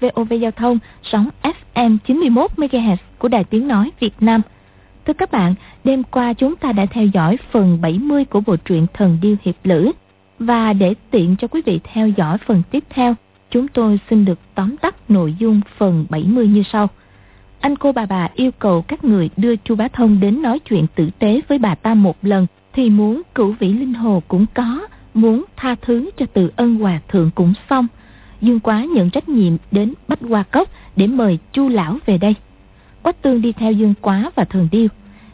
VOV Giao thông sóng FM 91 MHz của Đài Tiếng nói Việt Nam. Thưa các bạn, đêm qua chúng ta đã theo dõi phần 70 của bộ truyện Thần điêu hiệp lữ và để tiện cho quý vị theo dõi phần tiếp theo, chúng tôi xin được tóm tắt nội dung phần 70 như sau. Anh cô bà bà yêu cầu các người đưa chu Bá Thông đến nói chuyện tử tế với bà ta một lần thì muốn cửu vĩ linh hồ cũng có muốn tha thứ cho từ ân hòa thượng cũng xong dương quá nhận trách nhiệm đến bách hoa cốc để mời chu lão về đây. Quách tương đi theo dương quá và Thường điêu.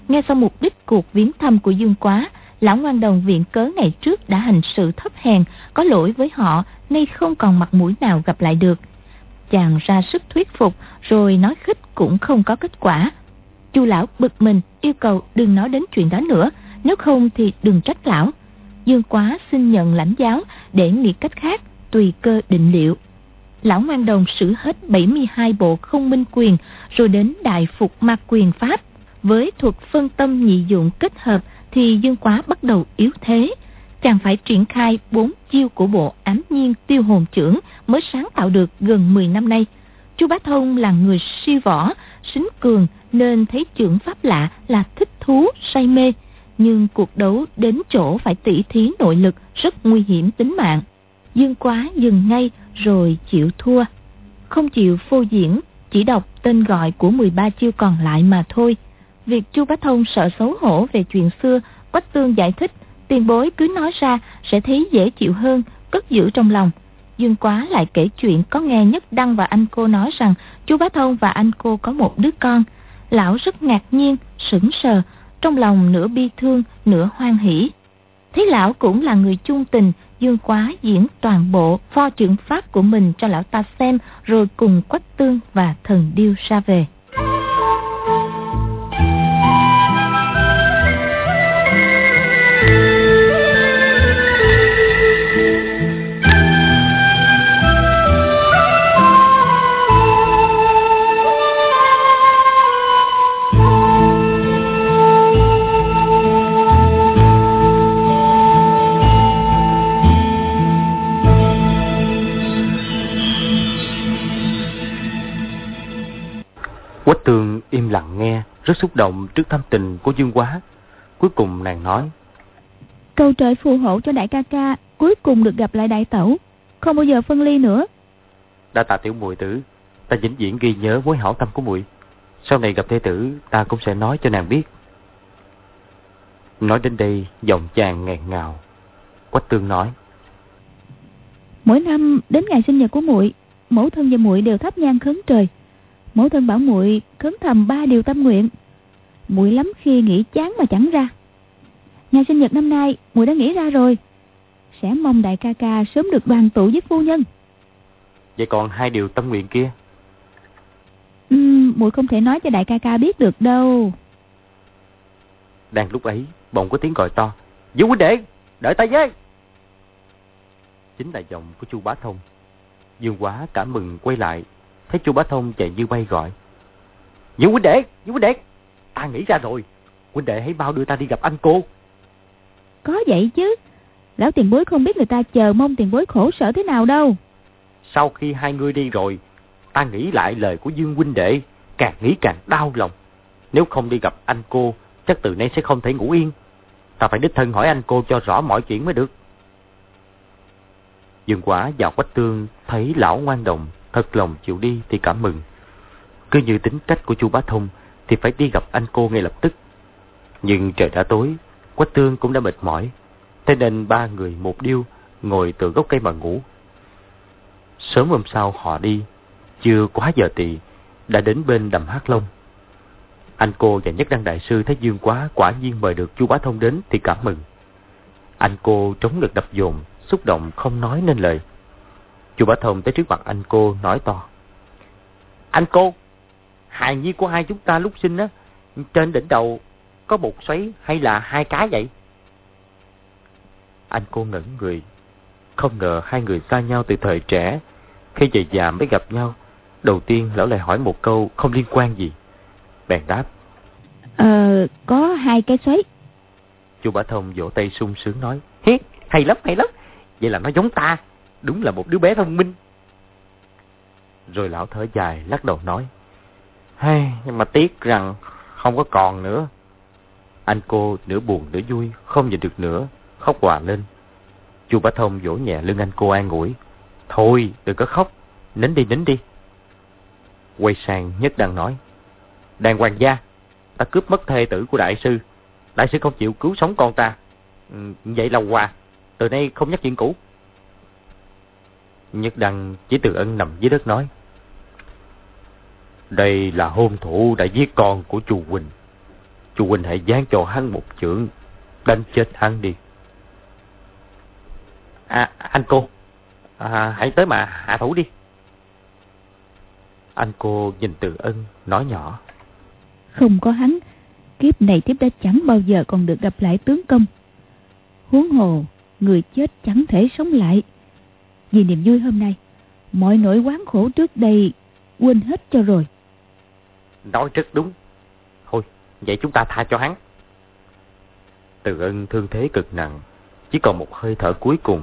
Nghe xong mục đích cuộc viếng thăm của dương quá lão ngoan đồng viện cớ ngày trước đã hành sự thấp hèn có lỗi với họ nay không còn mặt mũi nào gặp lại được. Chàng ra sức thuyết phục rồi nói khích cũng không có kết quả. Chu lão bực mình yêu cầu đừng nói đến chuyện đó nữa nếu không thì đừng trách lão. Dương Quá xin nhận lãnh giáo để nghĩ cách khác, tùy cơ định liệu. Lão ngoan đồng sử hết 72 bộ không minh quyền rồi đến đại phục ma quyền Pháp. Với thuật phân tâm nhị dụng kết hợp thì Dương Quá bắt đầu yếu thế. Chàng phải triển khai bốn chiêu của bộ ám nhiên tiêu hồn trưởng mới sáng tạo được gần 10 năm nay. Chu Bá Thông là người siêu võ, xính cường nên thấy trưởng pháp lạ là thích thú, say mê nhưng cuộc đấu đến chỗ phải tỉ thí nội lực rất nguy hiểm tính mạng. Dương quá dừng ngay rồi chịu thua. Không chịu phô diễn, chỉ đọc tên gọi của 13 chiêu còn lại mà thôi. Việc Chu Bá Thông sợ xấu hổ về chuyện xưa, Quách Tương giải thích, tiền bối cứ nói ra sẽ thấy dễ chịu hơn, cất giữ trong lòng. Dương Quá lại kể chuyện có nghe Nhất Đăng và anh cô nói rằng Chu Bá Thông và anh cô có một đứa con. Lão rất ngạc nhiên, sững sờ, trong lòng nửa bi thương, nửa hoan hỷ. Thấy lão cũng là người chung tình, Dương Quá diễn toàn bộ pho trưởng pháp của mình cho lão ta xem, rồi cùng Quách Tương và Thần Điêu ra về. Im lặng nghe, rất xúc động trước thâm tình của Dương Quá. Cuối cùng nàng nói. Cầu trời phù hộ cho đại ca ca, cuối cùng được gặp lại đại tẩu, không bao giờ phân ly nữa. Đã tạ tiểu muội tử, ta vĩnh viễn ghi nhớ mối hảo tâm của muội. Sau này gặp thê tử, ta cũng sẽ nói cho nàng biết. Nói đến đây, giọng chàng nghẹn ngào. Quách tương nói. Mỗi năm đến ngày sinh nhật của muội, mẫu thân và muội đều thắp nhang khấn trời mẫu thân bảo muội khấn thầm ba điều tâm nguyện. Muội lắm khi nghĩ chán mà chẳng ra. Ngày sinh nhật năm nay muội đã nghĩ ra rồi. Sẽ mong đại ca ca sớm được đoàn tụ với phu nhân. Vậy còn hai điều tâm nguyện kia? Uhm, muội không thể nói cho đại ca ca biết được đâu. Đang lúc ấy bỗng có tiếng gọi to. Vũ huynh đệ đợi ta với. Chính là giọng của chu bá thông. Dương quá cảm mừng quay lại Thấy chu Bá Thông chạy như bay gọi. Dũng huynh đệ, Dũng huynh đệ, ta nghĩ ra rồi. Huynh đệ hãy mau đưa ta đi gặp anh cô. Có vậy chứ. Lão tiền bối không biết người ta chờ mong tiền bối khổ sở thế nào đâu. Sau khi hai người đi rồi, ta nghĩ lại lời của Dương huynh đệ, càng nghĩ càng đau lòng. Nếu không đi gặp anh cô, chắc từ nay sẽ không thể ngủ yên. Ta phải đích thân hỏi anh cô cho rõ mọi chuyện mới được. Dương quả vào quách tương thấy lão ngoan đồng thật lòng chịu đi thì cảm mừng. Cứ như tính cách của chu Bá Thông thì phải đi gặp anh cô ngay lập tức. Nhưng trời đã tối, Quách Tương cũng đã mệt mỏi. Thế nên ba người một điêu ngồi từ gốc cây mà ngủ. Sớm hôm sau họ đi, chưa quá giờ tỵ đã đến bên đầm Hát Long. Anh cô và Nhất Đăng Đại Sư thấy Dương Quá quả nhiên mời được chu Bá Thông đến thì cảm mừng. Anh cô trống ngực đập dồn, xúc động không nói nên lời. Chu Bá Thông tới trước mặt anh cô nói to. Anh cô, hài nhi của hai chúng ta lúc sinh á, trên đỉnh đầu có một xoáy hay là hai cái vậy? Anh cô ngẩn người, không ngờ hai người xa nhau từ thời trẻ, khi về già mới gặp nhau. Đầu tiên lão lại hỏi một câu không liên quan gì. Bèn đáp. Ờ, có hai cái xoáy. Chu Bá Thông vỗ tay sung sướng nói. Hiết, hay lắm, hay lắm. Vậy là nó giống ta đúng là một đứa bé thông minh. Rồi lão thở dài lắc đầu nói. Hay, nhưng mà tiếc rằng không có còn nữa. Anh cô nửa buồn nửa vui, không nhìn được nữa, khóc hòa lên. Chu Bá Thông vỗ nhẹ lưng anh cô an ủi. Thôi, đừng có khóc, nín đi, nín đi. Quay sang nhất đang nói. Đàn hoàng gia, ta cướp mất thê tử của đại sư. Đại sư không chịu cứu sống con ta. Ừ, vậy là hòa, từ nay không nhắc chuyện cũ. Nhất đăng chỉ từ ân nằm dưới đất nói. Đây là hôn thủ đã giết con của chu Quỳnh. Chu Quỳnh hãy dán cho hắn một chưởng, đánh chết hắn đi. À, anh cô, à, hãy tới mà hạ thủ đi. Anh cô nhìn từ ân, nói nhỏ. Không có hắn, kiếp này tiếp đã chẳng bao giờ còn được gặp lại tướng công. Huống hồ, người chết chẳng thể sống lại. Vì niềm vui hôm nay, mọi nỗi quán khổ trước đây quên hết cho rồi. Nói rất đúng. Thôi, vậy chúng ta tha cho hắn. Từ ân thương thế cực nặng, chỉ còn một hơi thở cuối cùng.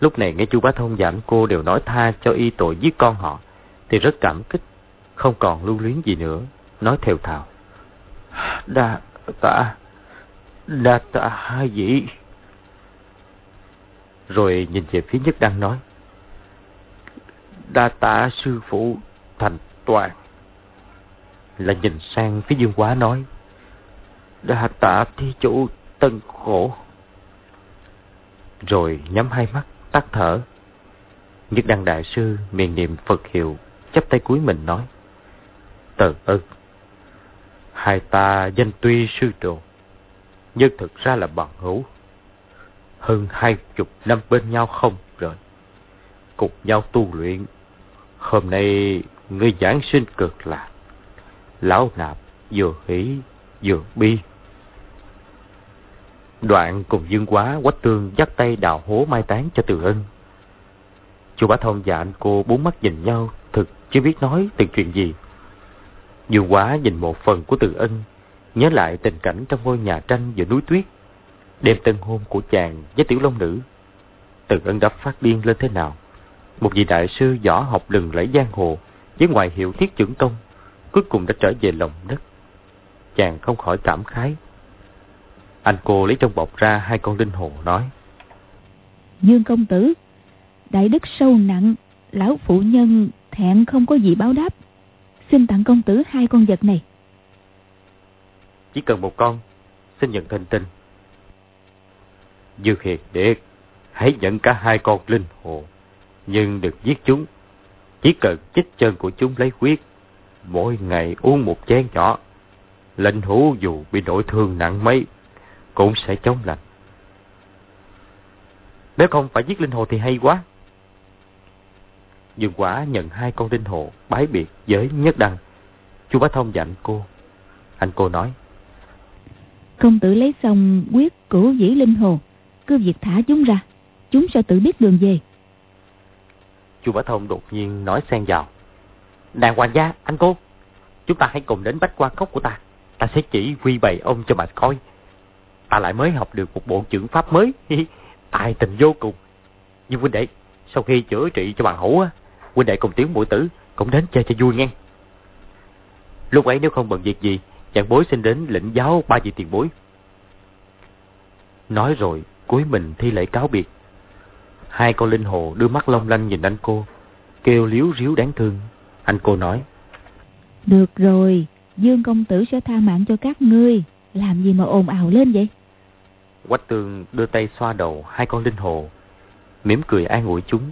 Lúc này nghe chu Bá Thông và anh cô đều nói tha cho y tội giết con họ, thì rất cảm kích, không còn lưu luyến gì nữa, nói theo thào. Đa tạ, đa tạ hai vị. Rồi nhìn về phía nhất đang nói. Đa tạ sư phụ thành toàn. Là nhìn sang phía dương quá nói. Đa tạ thi chủ tân khổ. Rồi nhắm hai mắt tắt thở. Nhất đăng đại sư miền niệm Phật hiệu, chắp tay cuối mình nói. Tờ ơn. Hai ta danh tuy sư đồ, nhưng thực ra là bằng hữu. Hơn hai chục năm bên nhau không rồi. Cùng nhau tu luyện. Hôm nay ngươi giảng sinh cực lạc. Lão nạp vừa hỷ vừa bi. Đoạn cùng dương quá quách tương dắt tay đào hố mai táng cho từ ân. chú Bá Thông và anh cô bốn mắt nhìn nhau, thực chưa biết nói từng chuyện gì. Dương quá nhìn một phần của từ ân, nhớ lại tình cảnh trong ngôi nhà tranh giữa núi tuyết, đêm tân hôn của chàng với tiểu long nữ. Từ ân đã phát điên lên thế nào? Một vị đại sư võ học lừng lẫy giang hồ, với ngoại hiệu thiết trưởng công, cuối cùng đã trở về lòng đất. Chàng không khỏi cảm khái, anh cô lấy trong bọc ra hai con linh hồ nói. Dương công tử, đại đức sâu nặng, lão phụ nhân thẹn không có gì báo đáp. Xin tặng công tử hai con vật này. Chỉ cần một con, xin nhận thanh tinh. Dược hiệt điệt, hãy nhận cả hai con linh hồ, nhưng đừng giết chúng. Chỉ cần chích chân của chúng lấy huyết, mỗi ngày uống một chén nhỏ. Lệnh hữu dù bị nội thương nặng mấy, cũng sẽ chống lạnh. Nếu không phải giết linh hồ thì hay quá. Dương quả nhận hai con linh hồ bái biệt với nhất đăng. chú Bá Thông dặn cô. Anh cô nói. Công tử lấy xong quyết cửu dĩ linh hồ. Cứ việc thả chúng ra. Chúng sẽ tự biết đường về. Chu Bá Thông đột nhiên nói xen vào. Nàng hoàng gia, anh cô. Chúng ta hãy cùng đến bách quan cốc của ta. Ta sẽ chỉ quy bày ông cho mà coi ta lại mới học được một bộ trưởng pháp mới. Tài tình vô cùng. Nhưng huynh đệ, sau khi chữa trị cho bằng hữu, huynh đệ cùng tiếng mũi tử cũng đến chơi cho vui nghe. Lúc ấy nếu không bận việc gì, chàng bối xin đến lĩnh giáo ba vị tiền bối. Nói rồi, cuối mình thi lễ cáo biệt. Hai con linh hồ đưa mắt long lanh nhìn anh cô, kêu liếu ríu đáng thương. Anh cô nói. Được rồi, Dương công tử sẽ tha mạng cho các ngươi. Làm gì mà ồn ào lên vậy? Quách tường đưa tay xoa đầu hai con linh hồ, mỉm cười an ủi chúng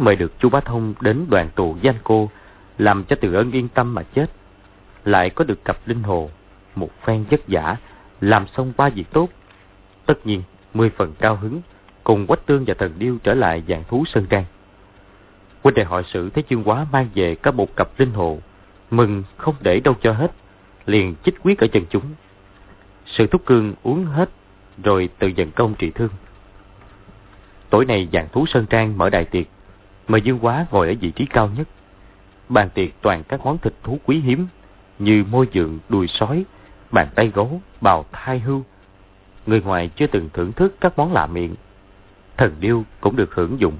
mời được chu Bá Thông đến đoàn tù danh cô, làm cho Từ Ân yên tâm mà chết. Lại có được cặp linh hồ, một phen vất giả, làm xong ba việc tốt. Tất nhiên, mười phần cao hứng, cùng Quách Tương và Thần Điêu trở lại dạng thú Sơn Trang. Huynh đệ hội sự thấy chương Quá mang về có một cặp linh hồ, mừng không để đâu cho hết, liền chích quyết ở chân chúng. Sự thúc cương uống hết, rồi tự dần công trị thương. Tối nay dạng thú Sơn Trang mở đại tiệc, mà Dương Quá ngồi ở vị trí cao nhất. Bàn tiệc toàn các món thịt thú quý hiếm, như môi dượng, đùi sói, bàn tay gấu, bào thai hưu. Người ngoài chưa từng thưởng thức các món lạ miệng. Thần điêu cũng được hưởng dụng.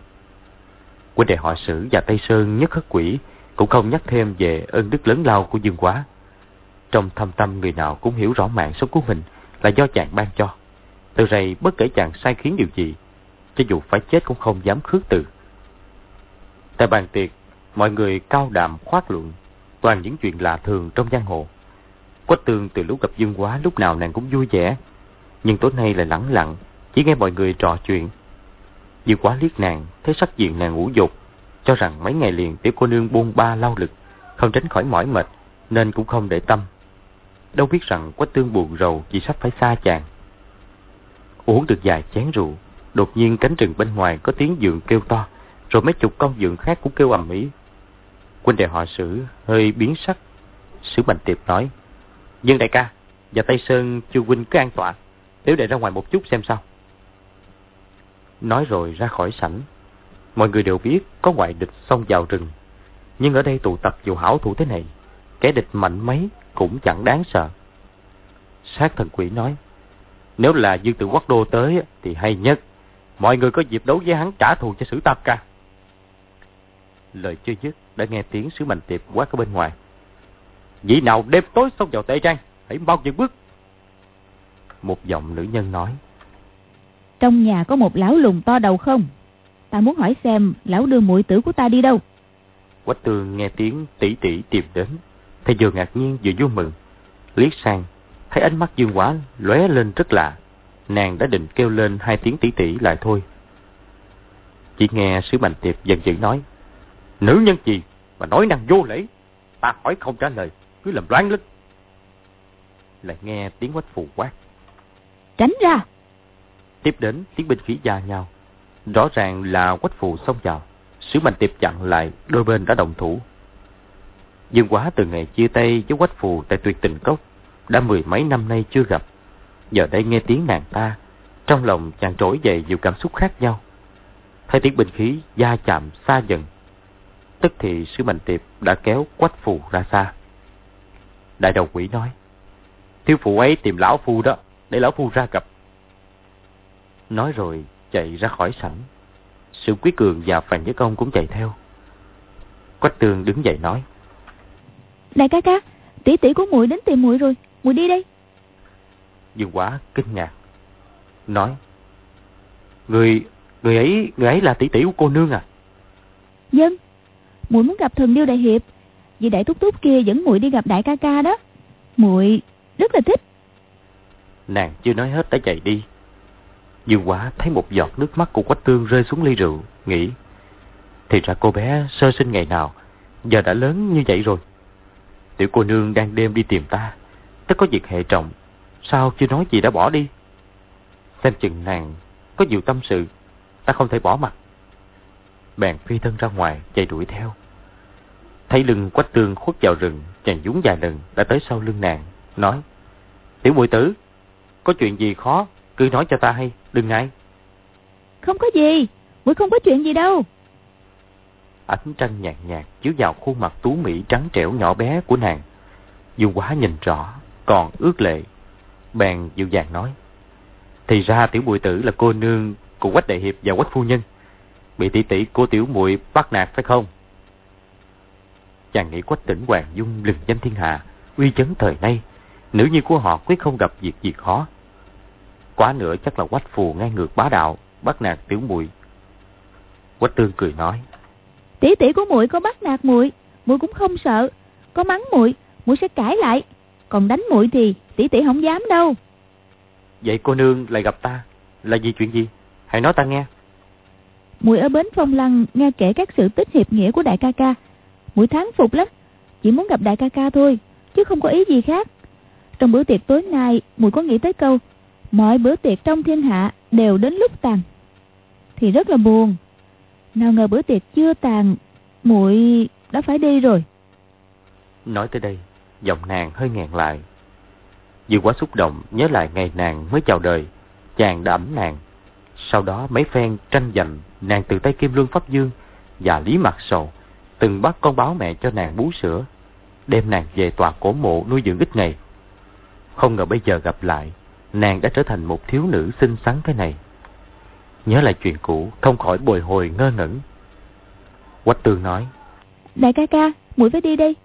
Quân đệ họ sử và Tây Sơn nhất khất quỷ cũng không nhắc thêm về ơn đức lớn lao của Dương Quá. Trong thâm tâm người nào cũng hiểu rõ mạng sống của mình là do chàng ban cho. Từ rày bất kể chàng sai khiến điều gì, cho dù phải chết cũng không dám khước từ. Tại bàn tiệc, mọi người cao đàm khoác luận, toàn những chuyện lạ thường trong giang hồ. Quách tương từ lúc gặp Dương Quá lúc nào nàng cũng vui vẻ, nhưng tối nay lại lẳng lặng, chỉ nghe mọi người trò chuyện. Dương Quá liếc nàng, thấy sắc diện nàng ngủ dục cho rằng mấy ngày liền tiểu cô nương buông ba lao lực, không tránh khỏi mỏi mệt, nên cũng không để tâm. Đâu biết rằng Quách tương buồn rầu vì sắp phải xa chàng. Uống được vài chén rượu, đột nhiên cánh rừng bên ngoài có tiếng giường kêu to, rồi mấy chục con dượng khác cũng kêu ầm ĩ. Quân đệ họ sử hơi biến sắc. Sử Bành Tiệp nói, Dương đại ca, và Tây Sơn chưa huynh cứ an tọa, tiểu đệ ra ngoài một chút xem sao. Nói rồi ra khỏi sảnh. Mọi người đều biết có ngoại địch xông vào rừng. Nhưng ở đây tụ tập nhiều hảo thủ thế này, kẻ địch mạnh mấy cũng chẳng đáng sợ. Sát thần quỷ nói, nếu là dương tử quốc đô tới thì hay nhất. Mọi người có dịp đấu với hắn trả thù cho sử tạp ca. Lời chưa dứt đã nghe tiếng sứ mạnh tiệp quát ở bên ngoài. Vị nào đêm tối xông vào tệ trang, hãy mau dừng bước. Một giọng nữ nhân nói. Trong nhà có một lão lùng to đầu không? Ta muốn hỏi xem lão đưa muội tử của ta đi đâu? Quách tường nghe tiếng tỷ tỷ tìm đến. Thầy vừa ngạc nhiên vừa vui mừng. Liếc sang, thấy ánh mắt dương quá lóe lên rất lạ. Nàng đã định kêu lên hai tiếng tỷ tỷ lại thôi. Chỉ nghe sứ mạnh tiệp dần dữ nói. Nữ nhân gì mà nói năng vô lễ. Ta hỏi không trả lời, cứ làm loạn lên. Lại nghe tiếng quách phù quát. Tránh ra! Tiếp đến tiếng binh khí gia nhau. Rõ ràng là quách phù xông vào. Sứ mạnh tiệp chặn lại, đôi bên đã đồng thủ. Dương quá từ ngày chia tay với quách phù tại tuyệt tình cốc, đã mười mấy năm nay chưa gặp. Giờ đây nghe tiếng nàng ta, trong lòng chàng trỗi dậy nhiều cảm xúc khác nhau. Thấy tiếng binh khí gia chạm xa dần. Tức thì sứ mạnh tiệp đã kéo quách phù ra xa. Đại đầu quỷ nói, thiếu phụ ấy tìm lão phu đó, để lão phu ra gặp. Nói rồi chạy ra khỏi sảnh. Sự quý cường và phàn với công cũng chạy theo. Quách tường đứng dậy nói. Đại ca ca, tỷ tỷ của muội đến tìm muội rồi, muội đi đây. Dương quá kinh ngạc. Nói. Người, người ấy, người ấy là tỷ tỷ của cô nương à? Dân, muội muốn gặp thần điêu đại hiệp. Vì đại túc túc kia dẫn muội đi gặp đại ca ca đó. muội rất là thích. Nàng chưa nói hết đã chạy đi. Dương Quá thấy một giọt nước mắt của Quách Tương rơi xuống ly rượu, nghĩ. Thì ra cô bé sơ sinh ngày nào, giờ đã lớn như vậy rồi. Tiểu cô nương đang đêm đi tìm ta, tất có việc hệ trọng, sao chưa nói gì đã bỏ đi. Xem chừng nàng có nhiều tâm sự, ta không thể bỏ mặt. Bèn phi thân ra ngoài, chạy đuổi theo. Thấy lưng Quách Tương khuất vào rừng, chàng dúng vài lần đã tới sau lưng nàng, nói. Tiểu muội tử, có chuyện gì khó, cứ nói cho ta hay, đừng ngại. Không có gì, muội không có chuyện gì đâu. Ánh trăng nhạt nhạt chiếu vào khuôn mặt tú mỹ trắng trẻo nhỏ bé của nàng. dù quá nhìn rõ, còn ước lệ. Bèn dịu dàng nói. Thì ra tiểu bùi tử là cô nương của quách đại hiệp và quách phu nhân. Bị tỷ tỷ cô tiểu muội bắt nạt phải không? Chàng nghĩ quách tỉnh Hoàng Dung lừng danh thiên hạ, uy chấn thời nay. Nữ nhi của họ quyết không gặp việc gì khó. Quá nữa chắc là quách phù ngang ngược bá đạo, bắt nạt tiểu muội. Quách tương cười nói. Tỷ tỷ của muội có bắt nạt muội, muội cũng không sợ. Có mắng muội, muội sẽ cãi lại. Còn đánh muội thì tỷ tỷ không dám đâu. Vậy cô nương lại gặp ta, là vì chuyện gì? Hãy nói ta nghe muội ở bến phong lăng nghe kể các sự tích hiệp nghĩa của đại ca ca. Muội tháng phục lắm, chỉ muốn gặp đại ca ca thôi, chứ không có ý gì khác. Trong bữa tiệc tối nay muội có nghĩ tới câu, mọi bữa tiệc trong thiên hạ đều đến lúc tàn. Thì rất là buồn. Nào ngờ bữa tiệc chưa tàn muội đã phải đi rồi. Nói tới đây, giọng nàng hơi nghẹn lại. Vì quá xúc động, nhớ lại ngày nàng mới chào đời, chàng đã ẩm nàng. Sau đó mấy phen tranh giành nàng từ tay kim luân pháp dương và lý mặt sầu từng bắt con báo mẹ cho nàng bú sữa đem nàng về tòa cổ mộ nuôi dưỡng ít ngày. Không ngờ bây giờ gặp lại nàng đã trở thành một thiếu nữ xinh xắn cái này. Nhớ lại chuyện cũ không khỏi bồi hồi ngơ ngẩn. Quách tường nói đại ca ca muội phải đi đây.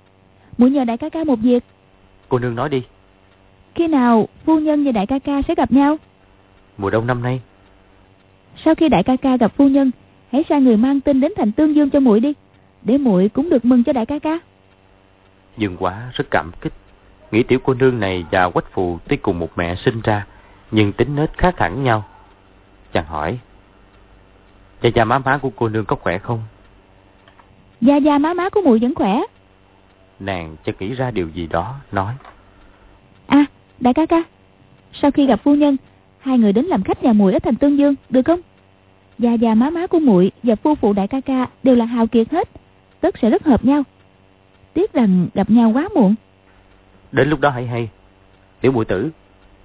Muội nhờ đại ca ca một việc. Cô nương nói đi. Khi nào phu nhân và đại ca ca sẽ gặp nhau? Mùa đông năm nay sau khi đại ca ca gặp phu nhân hãy sai người mang tin đến thành tương dương cho muội đi để muội cũng được mừng cho đại ca ca. Dương quá rất cảm kích. Nghĩ tiểu cô nương này và quách phù tuy cùng một mẹ sinh ra nhưng tính nết khác hẳn nhau. Chàng hỏi cha cha má má của cô nương có khỏe không? Gia gia má má của muội vẫn khỏe. Nàng cho nghĩ ra điều gì đó nói à đại ca ca sau khi gặp phu nhân hai người đến làm khách nhà muội ở thành tương dương được không gia gia má má của muội và phu phụ đại ca ca đều là hào kiệt hết. Tất sẽ rất hợp nhau. Tiếc rằng gặp nhau quá muộn. Đến lúc đó hãy hay. Tiểu muội tử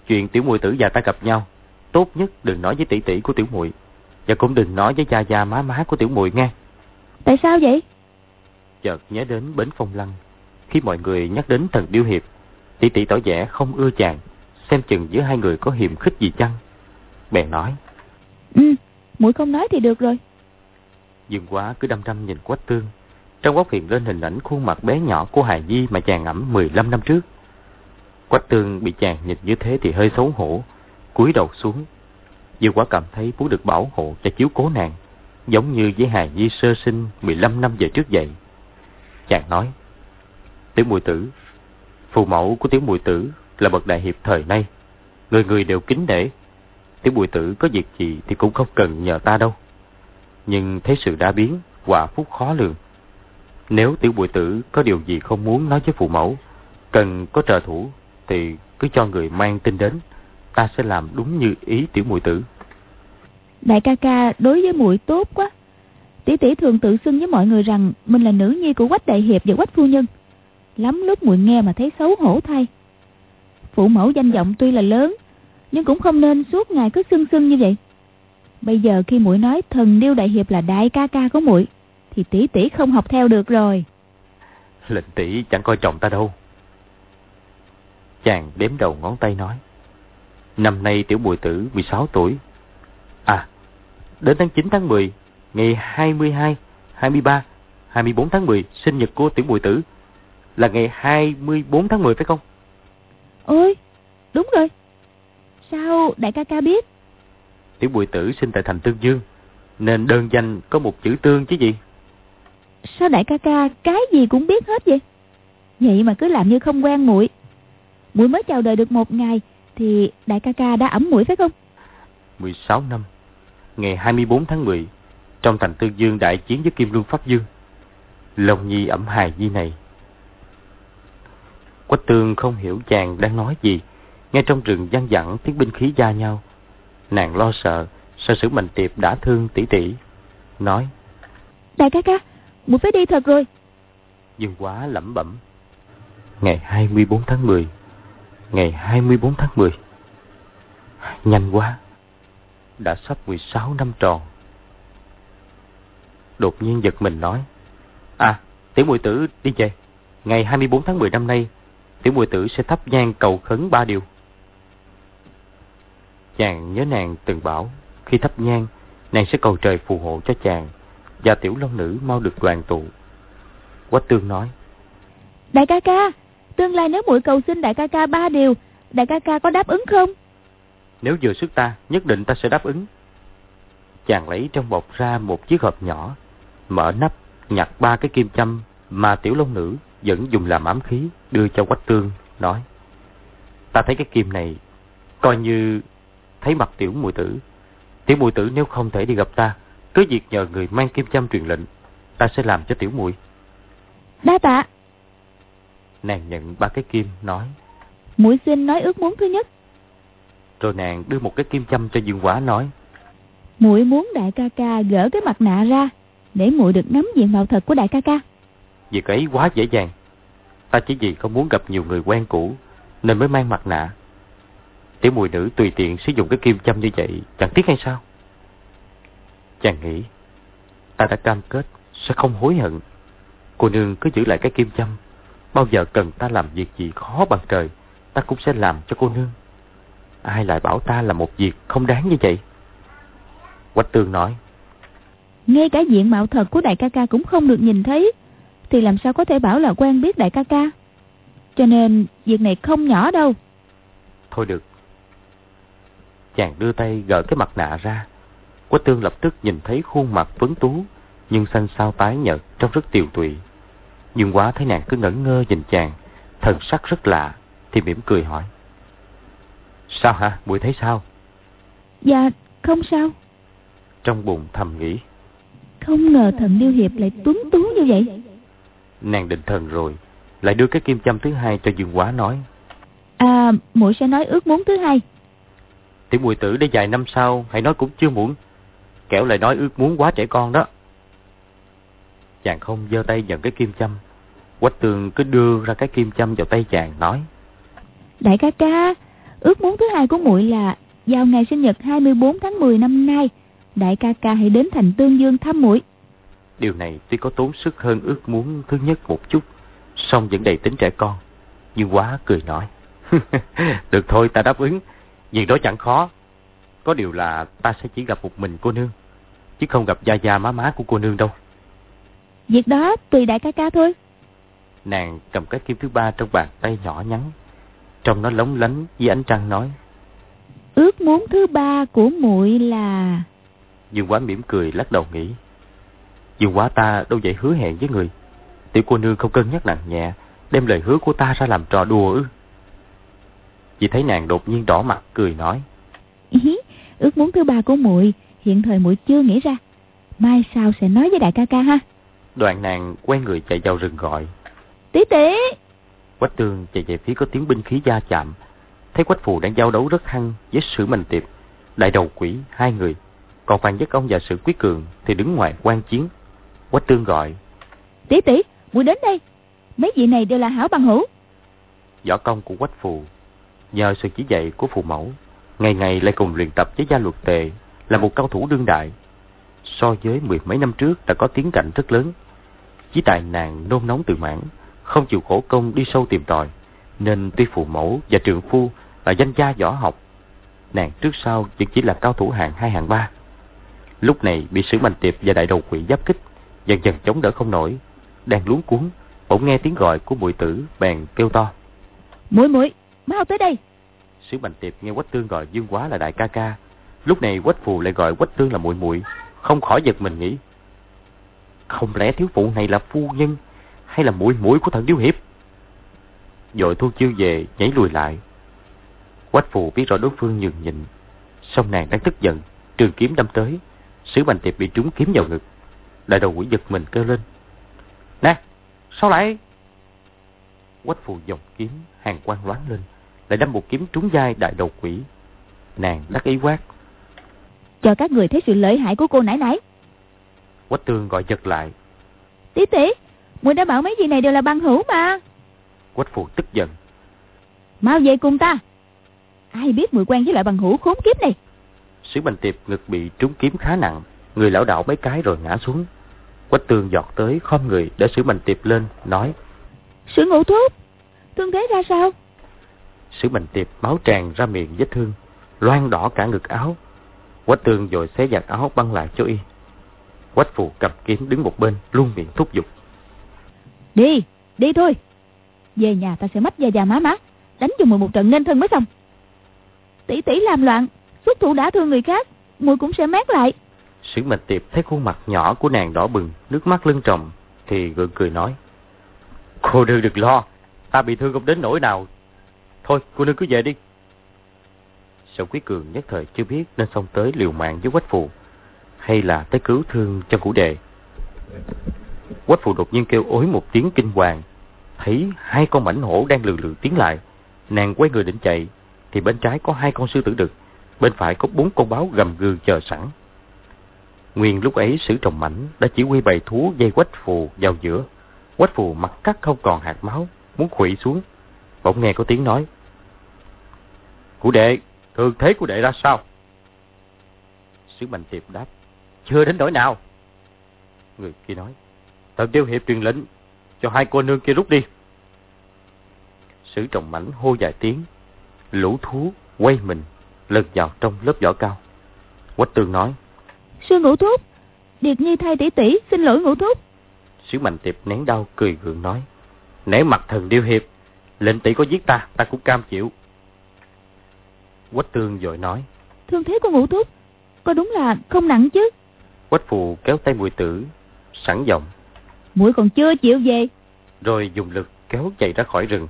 chuyện tiểu muội tử và ta gặp nhau tốt nhất đừng nói với tỷ tỷ của tiểu muội và cũng đừng nói với cha gia má má của tiểu muội nghe. Tại sao vậy? Chợt nhớ đến bến phong lăng khi mọi người nhắc đến thần điêu hiệp tỷ tỷ tỏ vẻ không ưa chàng xem chừng giữa hai người có hiềm khích gì chăng? Bèn nói ừ muội không nói thì được rồi. Dương quá cứ đăm đăm nhìn quách tương. Trong góc hiện lên hình ảnh khuôn mặt bé nhỏ của hài di mà chàng ẩm 15 năm trước. Quách tương bị chàng nhìn như thế thì hơi xấu hổ, cúi đầu xuống. Dương quá cảm thấy muốn được bảo hộ cho chiếu cố nàng, giống như với hài di sơ sinh 15 năm về trước vậy. Chàng nói, tiểu mùi tử phụ mẫu của tiểu mùi tử là bậc đại hiệp thời nay, người người đều kính nể tiểu bùi tử có việc gì thì cũng không cần nhờ ta đâu. Nhưng thấy sự đã biến, quả phúc khó lường. Nếu tiểu bùi tử có điều gì không muốn nói với phụ mẫu, cần có trợ thủ, thì cứ cho người mang tin đến. Ta sẽ làm đúng như ý tiểu mùi tử. Đại ca ca, đối với muội tốt quá. Tỷ tỷ thường tự xưng với mọi người rằng mình là nữ nhi của quách đại hiệp và quách phu nhân. Lắm lúc muội nghe mà thấy xấu hổ thay. Phụ mẫu danh vọng tuy là lớn nhưng cũng không nên suốt ngày cứ xưng xưng như vậy. Bây giờ khi muội nói thần điêu đại hiệp là đại ca ca của muội thì tỷ tỷ không học theo được rồi. Lệnh tỷ chẳng coi trọng ta đâu. Chàng đếm đầu ngón tay nói năm nay tiểu bùi tử 16 tuổi. À đến tháng 9 tháng 10 ngày 22 23 24 tháng 10 sinh nhật của tiểu bùi tử. Là ngày 24 tháng 10 phải không? Ôi đúng rồi sao? Đại ca ca biết. Tiểu bùi tử sinh tại thành tương dương. Nên đơn danh có một chữ tương chứ gì? Sao đại ca ca cái gì cũng biết hết vậy? Vậy mà cứ làm như không quen muội. Muội mới chào đời được một ngày Thì đại ca ca đã ẩm muội phải không? 16 năm Ngày 24 tháng 10 Trong thành Tư Dương đại chiến với Kim Luân Pháp Dương Lòng nhi ẩm hài nhi này. Quách tương không hiểu chàng đang nói gì Nghe trong rừng văng vẳng tiếng binh khí gia nhau. Nàng lo sợ Sợ sử mạnh tiệp đã thương tỷ tỷ. Nói Đại ca ca Muội phải đi thật rồi. Dương quá lẩm bẩm. Ngày 24 tháng 10 Ngày 24 tháng 10 Nhanh quá Đã sắp 16 năm tròn. Đột nhiên giật mình nói À tiểu mùi tử đi về. Ngày 24 tháng 10 năm nay Tiểu mùi tử sẽ thắp nhang cầu khấn ba điều Chàng nhớ nàng từng bảo Khi thắp nhang Nàng sẽ cầu trời phù hộ cho chàng và tiểu long nữ mau được đoàn tụ. Quách tương nói. Đại ca ca, tương lai nếu muội cầu xin đại ca ca ba điều, đại ca ca có đáp ứng không? Nếu vừa sức ta, nhất định ta sẽ đáp ứng. Chàng lấy trong bọc ra một chiếc hộp nhỏ, mở nắp, nhặt ba cái kim châm mà tiểu long nữ vẫn dùng làm ám khí đưa cho quách tương, nói. Ta thấy cái kim này, coi như thấy mặt tiểu mùi tử. Tiểu mùi tử nếu không thể đi gặp ta, Cứ việc nhờ người mang kim châm truyền lệnh, ta sẽ làm cho tiểu muội. Đa tạ. Nàng nhận ba cái kim, nói. Muội xin nói ước muốn thứ nhất. Rồi nàng đưa một cái kim châm cho Dương Quá nói. Muội muốn đại ca ca gỡ cái mặt nạ ra, để muội được nắm diện mạo thật của đại ca ca. Việc ấy quá dễ dàng. Ta chỉ vì không muốn gặp nhiều người quen cũ, nên mới mang mặt nạ. Tiểu mùi nữ tùy tiện sử dụng cái kim châm như vậy, chẳng tiếc hay sao? Chàng nghĩ, ta đã cam kết, sẽ không hối hận. Cô nương cứ giữ lại cái kim châm. Bao giờ cần ta làm việc gì khó bằng trời, ta cũng sẽ làm cho cô nương. Ai lại bảo ta là một việc không đáng như vậy? Quách tương nói. Ngay cả diện mạo thật của đại ca ca cũng không được nhìn thấy, thì làm sao có thể bảo là quen biết đại ca ca. Cho nên việc này không nhỏ đâu. Thôi được. Chàng đưa tay gỡ cái mặt nạ ra. Quách tương lập tức nhìn thấy khuôn mặt tuấn tú, nhưng xanh xao tái nhợt trông rất tiều tụy. Nhưng quá thấy nàng cứ ngẩn ngơ nhìn chàng, thần sắc rất lạ, thì mỉm cười hỏi. Sao hả? Bụi thấy sao? Dạ, không sao. Trong bụng thầm nghĩ. Không ngờ thần Điêu Hiệp lại tuấn tú như vậy. Nàng định thần rồi, lại đưa cái kim châm thứ hai cho Dương Quá nói. À, muội sẽ nói ước muốn thứ hai. Tiểu mùi tử để vài năm sau, hãy nói cũng chưa muộn. Kẻo lại nói ước muốn quá trẻ con đó. Chàng không giơ tay nhận cái kim châm. Quách tường cứ đưa ra cái kim châm vào tay chàng, nói. Đại ca ca, ước muốn thứ hai của muội là vào ngày sinh nhật 24 tháng 10 năm nay, đại ca ca hãy đến thành Tương Dương thăm muội. Điều này tuy có tốn sức hơn ước muốn thứ nhất một chút, song vẫn đầy tính trẻ con. Nhưng quá cười nói. Được thôi ta đáp ứng, việc đó chẳng khó. Có điều là ta sẽ chỉ gặp một mình cô nương, chứ không gặp gia gia má má của cô nương đâu. Việc đó tùy đại ca ca thôi. Nàng cầm cái kim thứ ba trong bàn tay nhỏ nhắn, trong nó lóng lánh với ánh trăng nói. Ước muốn thứ ba của muội là... Dương quá mỉm cười lắc đầu nghĩ. Dương quá ta đâu vậy hứa hẹn với người. Tiểu cô nương không cân nhắc nặng nhẹ, đem lời hứa của ta ra làm trò đùa ư. Chỉ thấy nàng đột nhiên đỏ mặt cười nói. Ý, ước muốn thứ ba của muội hiện thời muội chưa nghĩ ra. Mai sau sẽ nói với đại ca ca ha. Đoạn nàng quay người chạy vào rừng gọi. Tí tỷ! Quách tương chạy về phía có tiếng binh khí va chạm. Thấy quách phù đang giao đấu rất hăng với sử mình tiệp. Đại đầu quỷ, hai người. Còn Phan Nhất Ông và sự Quý Cường thì đứng ngoài quan chiến. Quách tương gọi. Tỷ tỷ, muội đến đây. Mấy vị này đều là hảo bằng hữu. Võ công của quách phù nhờ sự chỉ dạy của phù mẫu, ngày ngày lại cùng luyện tập với gia luật tề, là một cao thủ đương đại. So với mười mấy năm trước đã có tiến cảnh rất lớn. Chỉ tại nàng nôn nóng tự mãn, không chịu khổ công đi sâu tìm tòi, nên tuy phụ mẫu và trường phu là danh gia võ học, nàng trước sau vẫn chỉ là cao thủ hạng hai, hạng ba. Lúc này bị sử mạnh tiệp và đại đầu quỷ giáp kích, dần dần chống đỡ không nổi, đang luống cuống, bỗng nghe tiếng gọi của bụi tử bèn kêu to. Muối muối mau tới đây sứ Bành Tiệp nghe Quách Tương gọi Dương Quá là đại ca ca, lúc này Quách Phù lại gọi Quách Tương là muội muội, không khỏi giật mình nghĩ, không lẽ thiếu phụ này là phu nhân hay là muội muội của thần điêu hiệp? Dội thu chiêu về nhảy lùi lại. Quách Phù biết rõ đối phương nhường nhịn, song nàng đang tức giận, trường kiếm đâm tới, sứ Bành Tiệp bị trúng kiếm vào ngực. Đại đầu quỷ giật mình kêu lên. Nè, sao lại? Quách Phù dòng kiếm, hàng quang loáng lên lại đâm một kiếm trúng vai đại đầu quỷ. Nàng đắc ý quát. Cho các người thấy sự lợi hại của cô nãy nãy. Quách tương gọi giật lại. Tí tỷ, muội đã bảo mấy gì này đều là băng hữu mà. Quách phụ tức giận. Mau về cùng ta. Ai biết muội quen với loại bằng hữu khốn kiếp này. Sử Bành Tiệp ngực bị trúng kiếm khá nặng, người lão đạo mấy cái rồi ngã xuống. Quách tương giọt tới khom người để Sử Bành Tiệp lên, nói. Sử ngũ thuốc, thương thế ra sao? Sử Bành Tiệp máu tràn ra miệng vết thương, loan đỏ cả ngực áo. Quách Tương rồi xé giặt áo băng lại cho y. Quách Phù cầm kiếm đứng một bên, luôn miệng thúc giục. Đi, đi thôi. Về nhà ta sẽ mách gia già má má, đánh cho mùi một trận nên thân mới xong. Tỷ tỷ làm loạn, xuất thủ đã thương người khác, mùi cũng sẽ mát lại. Sử Bành Tiệp thấy khuôn mặt nhỏ của nàng đỏ bừng, nước mắt lưng tròng, thì gượng cười nói. Cô đừng được lo, ta bị thương không đến nỗi nào, Thôi cô nương cứ về đi Sở Quý Cường nhất thời chưa biết Nên xông tới liều mạng với quách phù hay là tới cứu thương cho củ đề. Quách phụ đột nhiên kêu ối một tiếng kinh hoàng, thấy hai con mảnh hổ đang lừ lừ tiến lại. Nàng quay người định chạy, thì bên trái có hai con sư tử đực, bên phải có bốn con báo gầm gừ chờ sẵn. Nguyên lúc ấy sử trọng mảnh đã chỉ huy bầy thú dây quách phù vào giữa. Quách phù mặt cắt không còn hạt máu, muốn khủy xuống. Bỗng nghe có tiếng nói. Cụ đệ, thường thế của đệ ra sao? Sứ Mạnh Tiệp đáp. Chưa đến nỗi nào. Người kia nói. Thần tiêu hiệp truyền lệnh, cho hai cô nương kia rút đi. Sử trọng mảnh hô vài tiếng. Lũ thú quay mình, lật vào trong lớp vỏ cao. Quách tương nói. Sư ngũ thúc, Điệt Nhi thay tỷ tỷ, xin lỗi ngũ thúc. Sứ Mạnh Tiệp nén đau cười gượng nói. Nể mặt thần điêu hiệp, lệnh tỷ có giết ta, ta cũng cam chịu. Quách tương vội nói. Thương thế của ngũ thúc, có đúng là không nặng chứ? Quách phù kéo tay mùi tử, sẵn giọng. Mũi còn chưa chịu về. Rồi dùng lực kéo chạy ra khỏi rừng.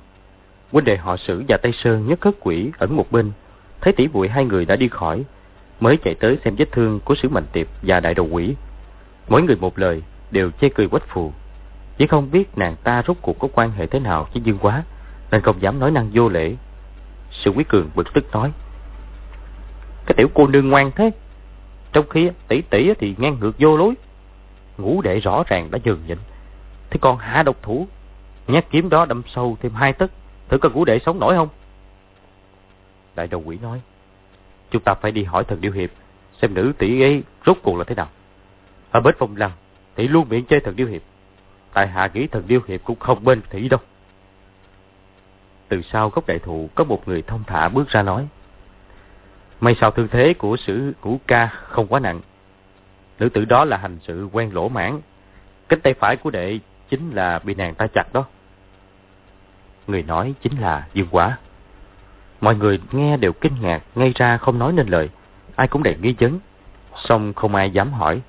Huynh đệ họ sử và Tây Sơn nhất khất quỷ ẩn một bên. Thấy tỷ muội hai người đã đi khỏi, mới chạy tới xem vết thương của sứ mạnh tiệp và đại đầu quỷ. Mỗi người một lời đều chê cười quách phù. Chỉ không biết nàng ta rốt cuộc có quan hệ thế nào với Dương Quá, nên không dám nói năng vô lễ. Sự quý cường bực tức nói. Cái tiểu cô nương ngoan thế. Trong khi tỷ tỷ thì ngang ngược vô lối. Ngũ đệ rõ ràng đã dừng nhịn. Thế còn hạ độc thủ, nhát kiếm đó đâm sâu thêm hai tấc, thử coi ngũ đệ sống nổi không? Đại đầu quỷ nói. Chúng ta phải đi hỏi thần điêu hiệp, xem nữ tỷ ấy rốt cuộc là thế nào. Ở bến phong lăng, tỷ luôn miệng chơi thần điêu hiệp. Tại hạ nghĩ thần điêu hiệp cũng không bên tỷ đâu. Từ sau gốc đại thụ có một người thông thả bước ra nói. May sao thương thế của sử cũ ca không quá nặng. Nữ tử đó là hành sự quen lỗ mãn. Cánh tay phải của đệ chính là bị nàng ta chặt đó. Người nói chính là Dương Quá. Mọi người nghe đều kinh ngạc, ngay ra không nói nên lời. Ai cũng đầy nghi vấn, song không ai dám hỏi.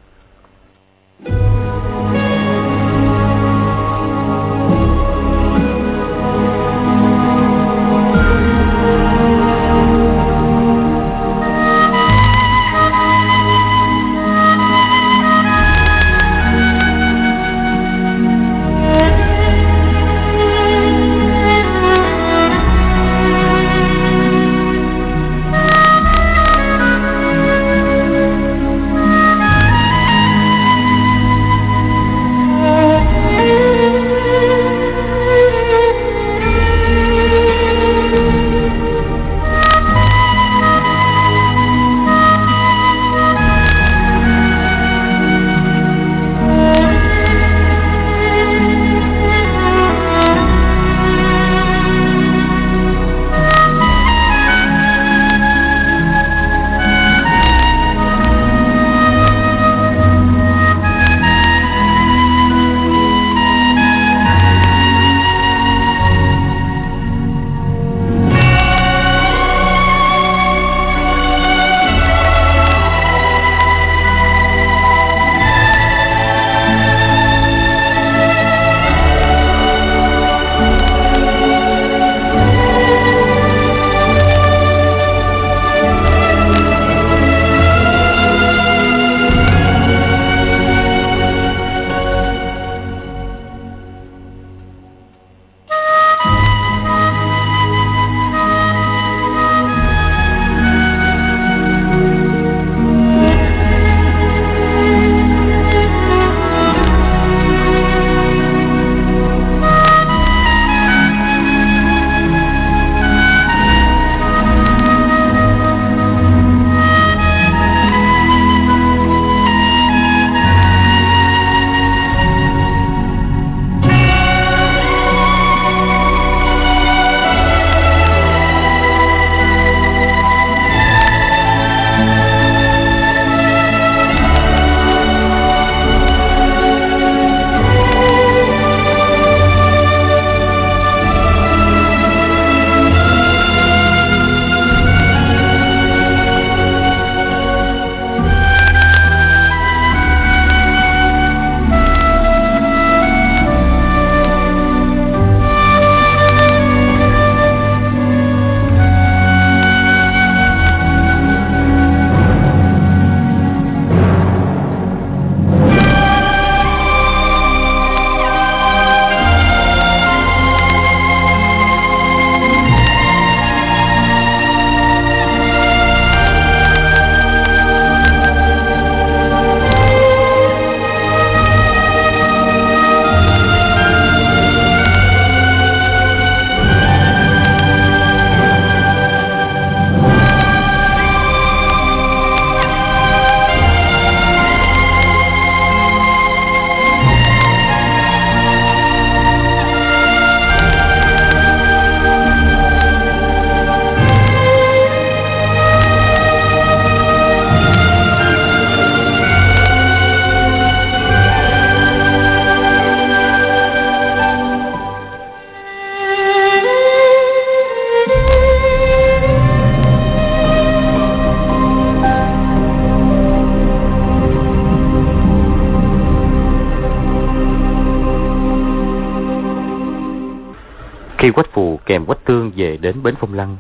Khi Quách Phù kèm Quách Tương về đến bến Phong Lăng,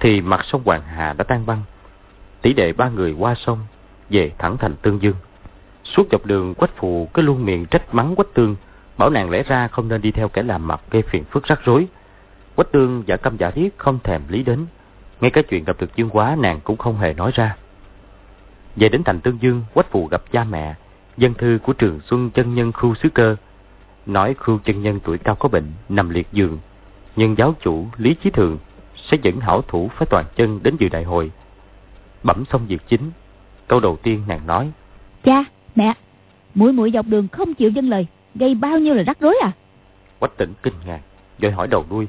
thì mặt sông Hoàng Hà đã tan băng. Tỷ đệ ba người qua sông, về thẳng thành Tương Dương. Suốt dọc đường Quách Phù cứ luôn miệng trách mắng Quách Tương, bảo nàng lẽ ra không nên đi theo kẻ làm mặt gây phiền phức rắc rối. Quách Tương giả câm giả thiết không thèm lý đến. Ngay cái chuyện gặp được Dương Quá nàng cũng không hề nói ra. Về đến thành Tương Dương, Quách Phù gặp cha mẹ, dân thư của trường Xuân chân nhân khu xứ cơ. Nói khu chân nhân tuổi cao có bệnh, nằm liệt giường. Nhưng giáo chủ Lý Chí Thường sẽ dẫn hảo thủ phải toàn chân đến dự đại hội. Bẩm xong việc chính, câu đầu tiên nàng nói. Cha, mẹ, mũi mũi dọc đường không chịu dân lời, gây bao nhiêu là rắc rối à? Quách tỉnh kinh ngạc, rồi hỏi đầu đuôi.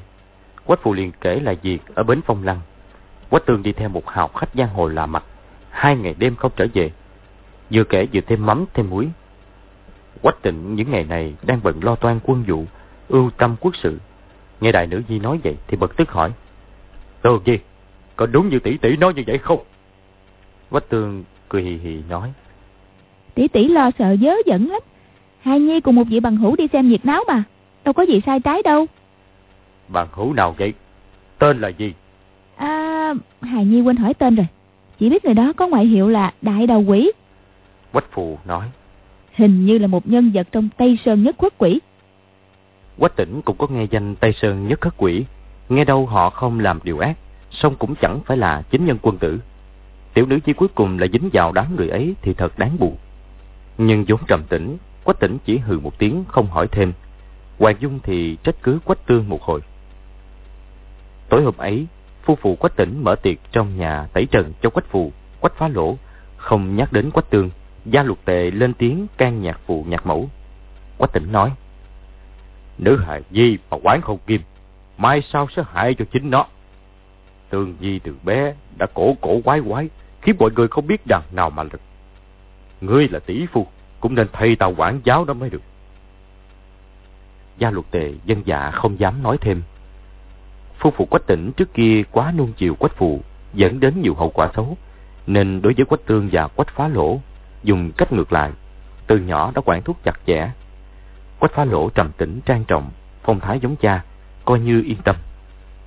Quách phù liền kể là việc ở bến phong lăng. Quách tương đi theo một hào khách giang hồ lạ mặt, hai ngày đêm không trở về. Vừa kể vừa thêm mắm thêm muối. Quách tịnh những ngày này đang bận lo toan quân vụ, ưu tâm quốc sự. Nghe đại nữ nhi nói vậy thì bật tức hỏi. Tường gì? Có đúng như tỷ tỷ nói như vậy không? Quách tương cười hì hì nói. Tỷ tỷ lo sợ dớ dẫn lắm. Hai Nhi cùng một vị bằng hữu đi xem nhiệt náo mà. Đâu có gì sai trái đâu. Bằng hữu nào vậy? Tên là gì? À, Hài Nhi quên hỏi tên rồi. Chỉ biết người đó có ngoại hiệu là Đại Đầu Quỷ. Quách Phù nói. Hình như là một nhân vật trong Tây Sơn nhất khuất quỷ. Quách tỉnh cũng có nghe danh Tây Sơn nhất khất quỷ. Nghe đâu họ không làm điều ác, song cũng chẳng phải là chính nhân quân tử. Tiểu nữ chi cuối cùng là dính vào đám người ấy thì thật đáng buồn. Nhưng vốn trầm tĩnh, Quách tỉnh chỉ hừ một tiếng không hỏi thêm. Hoàng Dung thì trách cứ Quách Tương một hồi. Tối hôm ấy, phu phụ Quách tỉnh mở tiệc trong nhà tẩy trần cho Quách Phù, Quách Phá Lỗ, không nhắc đến Quách Tương. Gia luật tệ lên tiếng can nhạc phụ nhạc mẫu. Quách tỉnh nói, Nữ hài di và quán không kim, mai sau sẽ hại cho chính nó. Tương Di từ bé đã cổ cổ quái quái, khiến mọi người không biết đằng nào mà lực. Ngươi là tỷ phu, cũng nên thay tao quản giáo đó mới được. Gia luật tề dân dạ không dám nói thêm. Phu phụ quách tỉnh trước kia quá nuông chiều quách phụ, dẫn đến nhiều hậu quả xấu, nên đối với quách tương và quách phá lỗ, dùng cách ngược lại, từ nhỏ đã quản thúc chặt chẽ. Quách phá lỗ trầm tĩnh trang trọng, phong thái giống cha, coi như yên tâm.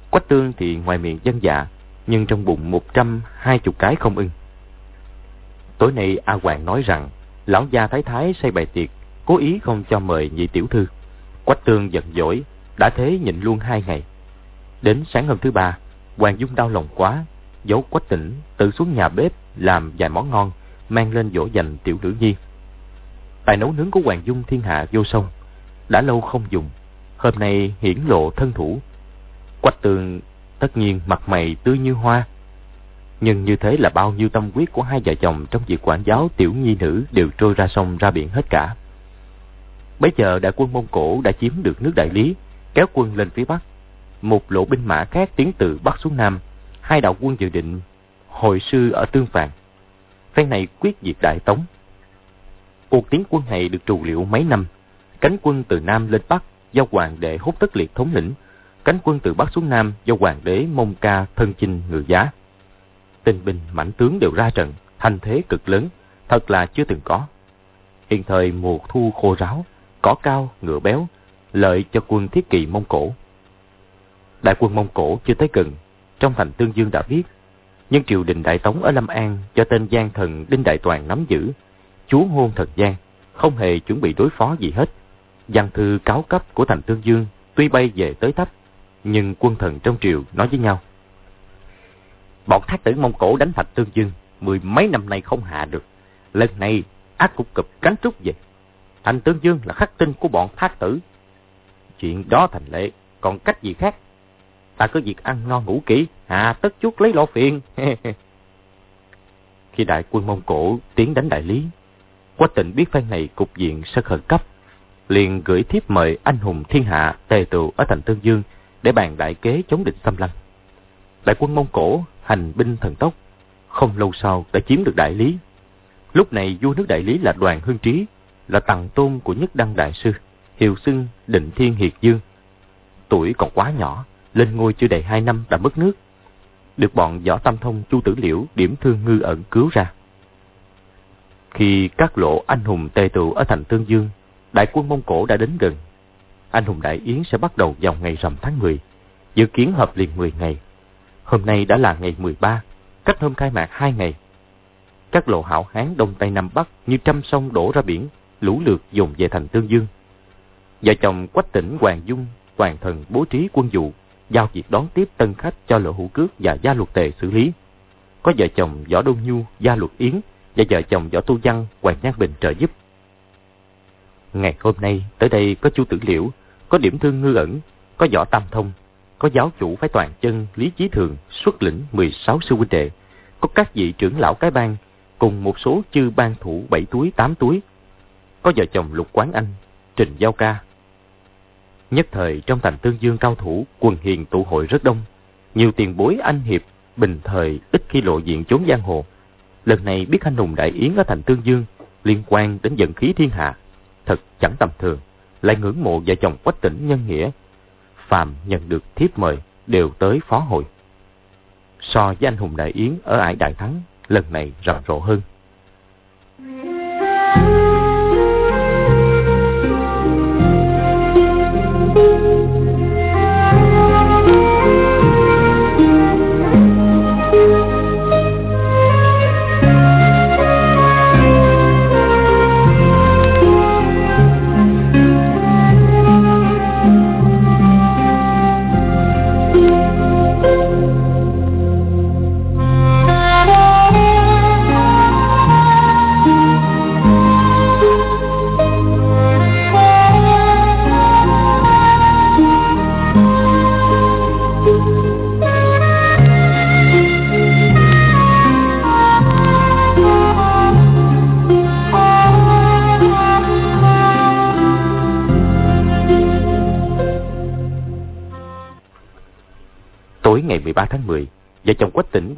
Quách tương thì ngoài miệng dân dạ, nhưng trong bụng một trăm hai chục cái không ưng. Tối nay A Hoàng nói rằng, lão gia thái thái xây bài tiệc, cố ý không cho mời nhị tiểu thư. Quách tương giận dỗi, đã thế nhịn luôn hai ngày. Đến sáng hôm thứ ba, Hoàng Dung đau lòng quá, giấu quách tỉnh, tự xuống nhà bếp làm vài món ngon, mang lên dỗ dành tiểu nữ nhi. Tài nấu nướng của Hoàng Dung thiên hạ vô song, đã lâu không dùng, hôm nay hiển lộ thân thủ. Quách tường tất nhiên mặt mày tươi như hoa, nhưng như thế là bao nhiêu tâm huyết của hai vợ chồng trong việc quản giáo tiểu nhi nữ đều trôi ra sông ra biển hết cả. Bấy giờ đại quân Mông Cổ đã chiếm được nước Đại Lý, kéo quân lên phía Bắc. Một lộ binh mã khác tiến từ Bắc xuống Nam, hai đạo quân dự định hồi sư ở Tương Phàn. Phen này quyết diệt Đại Tống. Cuộc tiến quân này được trù liệu mấy năm. Cánh quân từ Nam lên Bắc do Hoàng đệ hút Tất Liệt thống lĩnh. Cánh quân từ Bắc xuống Nam do Hoàng đế Mông Ca thân chinh ngự giá. Tinh binh mãnh tướng đều ra trận, thành thế cực lớn, thật là chưa từng có. Hiện thời mùa thu khô ráo, cỏ cao, ngựa béo, lợi cho quân thiết kỵ Mông Cổ. Đại quân Mông Cổ chưa tới gần, trong thành Tương Dương đã biết, nhưng triều đình Đại Tống ở Lâm An cho tên gian thần Đinh Đại Toàn nắm giữ, chúa hôn thần gian, không hề chuẩn bị đối phó gì hết. Văn thư cáo cấp của thành Tương Dương tuy bay về tới thấp, nhưng quân thần trong triều nói với nhau. Bọn thác tử Mông Cổ đánh thành Tương Dương, mười mấy năm nay không hạ được. Lần này, ác cục cụp cánh trúc về. Thành Tương Dương là khắc tinh của bọn thác tử. Chuyện đó thành lệ, còn cách gì khác? Ta cứ việc ăn ngon ngủ kỹ, hạ tất chút lấy lo phiền. Khi đại quân Mông Cổ tiến đánh đại lý, Quách tịnh biết phen này cục diện sẽ khẩn cấp, liền gửi thiếp mời anh hùng thiên hạ tề tựu ở thành Tương Dương để bàn đại kế chống địch xâm lăng. Đại quân Mông Cổ hành binh thần tốc, không lâu sau đã chiếm được đại lý. Lúc này vua nước đại lý là đoàn hương trí, là tầng tôn của nhất đăng đại sư, hiệu xưng định thiên hiệt dương. Tuổi còn quá nhỏ, lên ngôi chưa đầy hai năm đã mất nước. Được bọn võ tâm thông chu tử liễu điểm thương ngư ẩn cứu ra. Khi các lộ anh hùng tề tụ ở thành Tương Dương, đại quân Mông Cổ đã đến gần. Anh hùng Đại Yến sẽ bắt đầu vào ngày rằm tháng 10. dự kiến họp liền 10 ngày. Hôm nay đã là ngày 13, cách hôm khai mạc 2 ngày. Các lộ hảo hán Đông Tây Nam Bắc như trăm sông đổ ra biển, lũ lượt dồn về thành Tương Dương. Vợ chồng Quách tỉnh Hoàng Dung, Hoàng thần bố trí quân vụ, giao việc đón tiếp tân khách cho lộ hữu cước và gia luật tề xử lý. Có vợ chồng Võ Đôn Nhu, gia luật Yến và vợ chồng Võ Tu Văn, Hoàng Nhan Bình trợ giúp. Ngày hôm nay, tới đây có chu tử liễu, có điểm thương ngư ẩn, có võ tam thông, có giáo chủ phái toàn chân Lý Chí Thường xuất lĩnh 16 sư huynh đệ, có các vị trưởng lão cái bang cùng một số chư ban thủ 7 túi 8 túi, có vợ chồng Lục Quán Anh, Trình Giao Ca. Nhất thời trong thành Tương Dương cao thủ, quần hiền tụ hội rất đông, nhiều tiền bối anh hiệp, bình thời ít khi lộ diện chốn giang hồ. Lần này biết anh hùng đại yến ở thành Tương Dương liên quan đến vận khí thiên hạ, thật chẳng tầm thường, lại ngưỡng mộ vợ chồng quách tỉnh nhân nghĩa. Phàm nhận được thiếp mời đều tới phó hội. So với anh hùng đại yến ở ải đại thắng, lần này rầm rộ hơn.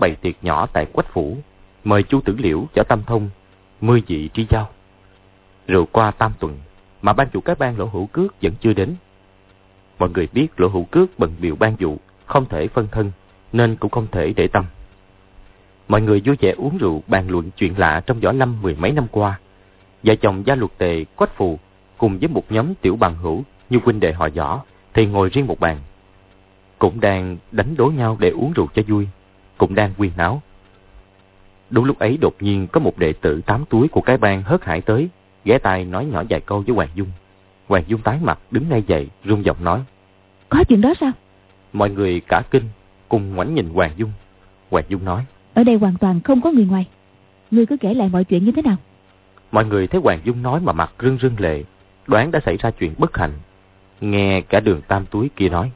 Bày tiệc nhỏ tại Quách Phủ, mời Chu Tử Liễu cho Tâm Thông, mười vị tri giao. Rượu qua tam tuần, mà ban chủ cái ban lỗ hữu cước vẫn chưa đến. Mọi người biết lỗ hữu cước bận biểu ban vụ, không thể phân thân, nên cũng không thể để tâm. Mọi người vui vẻ uống rượu bàn luận chuyện lạ trong võ lâm mười mấy năm qua. Vợ chồng gia luật tề Quách Phù cùng với một nhóm tiểu bằng hữu như huynh đệ họ võ thì ngồi riêng một bàn cũng đang đánh đố nhau để uống rượu cho vui, cũng đang quyên náo. Đúng lúc ấy đột nhiên có một đệ tử tám túi của cái bang hớt hải tới, ghé tai nói nhỏ vài câu với Hoàng Dung. Hoàng Dung tái mặt đứng ngay dậy, rung giọng nói. Có chuyện đó sao? Mọi người cả kinh, cùng ngoảnh nhìn Hoàng Dung. Hoàng Dung nói. Ở đây hoàn toàn không có người ngoài. Ngươi cứ kể lại mọi chuyện như thế nào? Mọi người thấy Hoàng Dung nói mà mặt rưng rưng lệ, đoán đã xảy ra chuyện bất hạnh. Nghe cả đường tam túi kia nói.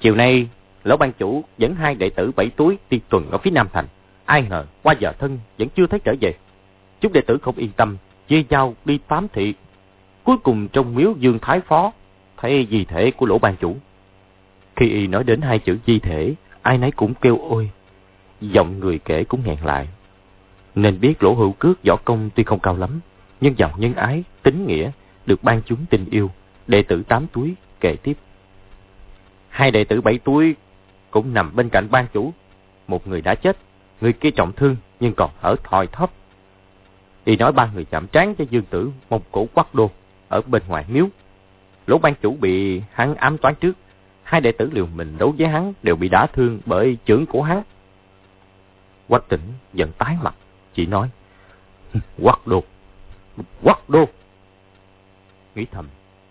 Chiều nay, lão ban chủ dẫn hai đệ tử bảy túi đi tuần ở phía Nam Thành. Ai ngờ, qua giờ thân vẫn chưa thấy trở về. Chúng đệ tử không yên tâm, chia nhau đi tám thị. Cuối cùng trong miếu Dương Thái Phó, thấy di thể của lỗ ban chủ. Khi y nói đến hai chữ di thể, ai nấy cũng kêu ôi. Giọng người kể cũng nghẹn lại. Nên biết lỗ hữu cước võ công tuy không cao lắm, nhưng giọng nhân ái, tính nghĩa, được ban chúng tình yêu. Đệ tử tám túi kể tiếp. Hai đệ tử bảy túi cũng nằm bên cạnh ban chủ. Một người đã chết, người kia trọng thương nhưng còn thở thòi thóp. Y nói ba người chạm trán cho dương tử một cổ quắc đô ở bên ngoài miếu. Lỗ ban chủ bị hắn ám toán trước. Hai đệ tử liều mình đấu với hắn đều bị đả thương bởi chưởng của hắn. Quách tỉnh giận tái mặt, chỉ nói Quắc đô, quắc đô. Nghĩ thầm,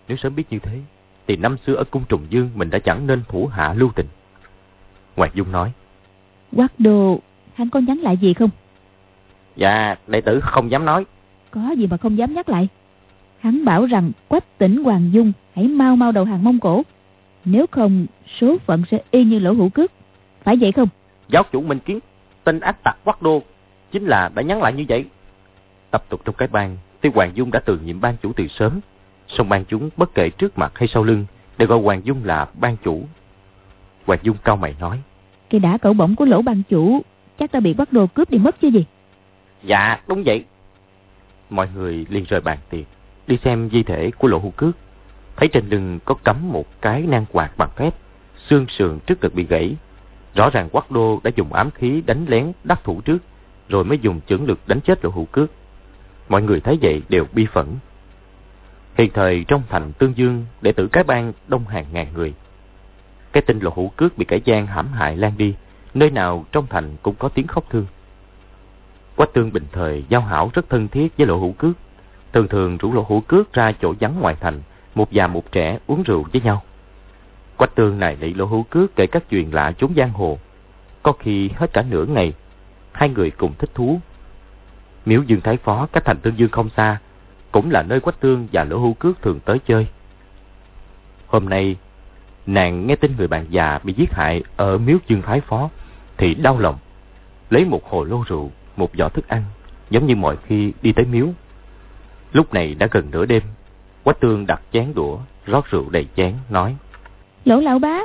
nếu sớm biết như thế, thì năm xưa ở cung trùng dương mình đã chẳng nên thủ hạ lưu tình. Ngoài Dung nói. Quát đồ, hắn có nhắn lại gì không? Dạ, đệ tử không dám nói. Có gì mà không dám nhắc lại? Hắn bảo rằng quách tỉnh Hoàng Dung hãy mau mau đầu hàng Mông Cổ. Nếu không, số phận sẽ y như lỗ hữu cước. Phải vậy không? Giáo chủ Minh Kiến, tên ác tặc quát đô, chính là đã nhắn lại như vậy. Tập tục trong cái bang, tuy Hoàng Dung đã từ nhiệm ban chủ từ sớm, song ban chúng bất kể trước mặt hay sau lưng đều gọi Hoàng Dung là ban chủ. Hoàng Dung cao mày nói. Cái đã cậu bổng của lỗ ban chủ chắc ta bị bắt đồ cướp đi mất chứ gì? Dạ, đúng vậy. Mọi người liền rời bàn tiệc, đi xem di thể của lỗ hữu cước. Thấy trên lưng có cắm một cái nan quạt bằng thép, xương sườn trước ngực bị gãy. Rõ ràng quắc đô đã dùng ám khí đánh lén đắc thủ trước, rồi mới dùng chưởng lực đánh chết lỗ hữu cước. Mọi người thấy vậy đều bi phẫn, Hiện thời trong thành Tương Dương, đệ tử cái bang đông hàng ngàn người. Cái tin lộ hữu cước bị kẻ gian hãm hại lan đi, nơi nào trong thành cũng có tiếng khóc thương. Quách tương bình thời giao hảo rất thân thiết với lộ hữu cước. Thường thường rủ lộ hữu cước ra chỗ vắng ngoài thành, một già một trẻ uống rượu với nhau. Quách tương này lị lộ hữu cước kể các chuyện lạ chốn giang hồ. Có khi hết cả nửa ngày, hai người cùng thích thú. Miếu Dương Thái Phó cách thành Tương Dương không xa, cũng là nơi Quách Tương và Lỗ Hữu Cước thường tới chơi. Hôm nay, nàng nghe tin người bạn già bị giết hại ở miếu Dương Thái Phó, thì đau lòng. Lấy một hồ lô rượu, một giỏ thức ăn, giống như mọi khi đi tới miếu. Lúc này đã gần nửa đêm, Quách Tương đặt chén đũa, rót rượu đầy chén, nói. Lỗ lão bá,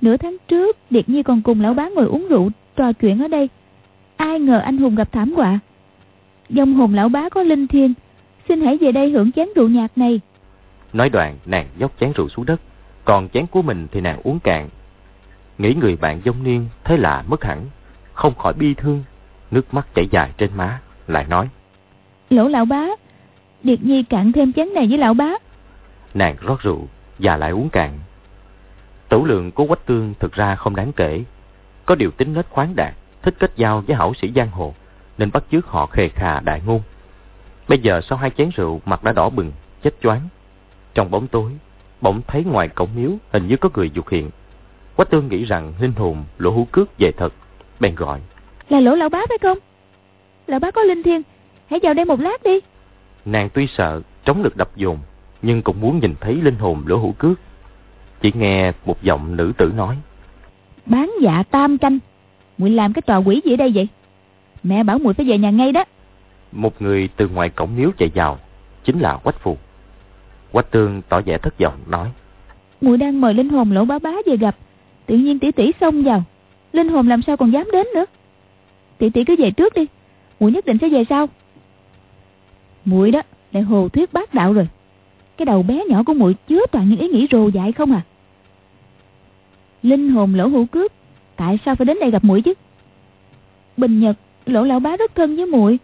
nửa tháng trước, Điệt Nhi còn cùng lão bá ngồi uống rượu, trò chuyện ở đây. Ai ngờ anh hùng gặp thảm họa. Dòng hồn lão bá có linh thiên, xin hãy về đây hưởng chén rượu nhạt này. Nói đoạn, nàng dốc chén rượu xuống đất, còn chén của mình thì nàng uống cạn. Nghĩ người bạn dông niên thế lạ mất hẳn, không khỏi bi thương, nước mắt chảy dài trên má, lại nói. Lỗ lão bá, Điệt Nhi cạn thêm chén này với lão bá. Nàng rót rượu và lại uống cạn. Tửu lượng của quách tương thực ra không đáng kể. Có điều tính nết khoáng đạt, thích kết giao với hảo sĩ giang hồ, nên bắt chước họ khề khà đại ngôn. Bây giờ sau hai chén rượu mặt đã đỏ bừng, chết choáng. Trong bóng tối, bỗng thấy ngoài cổng miếu hình như có người dục hiện. Quách tương nghĩ rằng linh hồn lỗ hú cước về thật, bèn gọi. Là lỗ lão bá phải không? Lão bá có linh thiên, hãy vào đây một lát đi. Nàng tuy sợ, chống lực đập dồn, nhưng cũng muốn nhìn thấy linh hồn lỗ hữu cước. Chỉ nghe một giọng nữ tử nói. Bán dạ tam canh, muội làm cái trò quỷ gì ở đây vậy? Mẹ bảo muội phải về nhà ngay đó. Một người từ ngoài cổng miếu chạy vào, chính là Quách Phù. Quách Tương tỏ vẻ thất vọng nói. Muội đang mời linh hồn lỗ bá bá về gặp, tự nhiên tỷ tỷ xông vào, linh hồn làm sao còn dám đến nữa. Tỷ tỷ cứ về trước đi, muội nhất định sẽ về sau. Muội đó, lại hồ thuyết bác đạo rồi. Cái đầu bé nhỏ của muội chứa toàn những ý nghĩ rồ dại không à. Linh hồn lỗ hữu cướp, tại sao phải đến đây gặp muội chứ? Bình Nhật, lỗ lão bá rất thân với muội,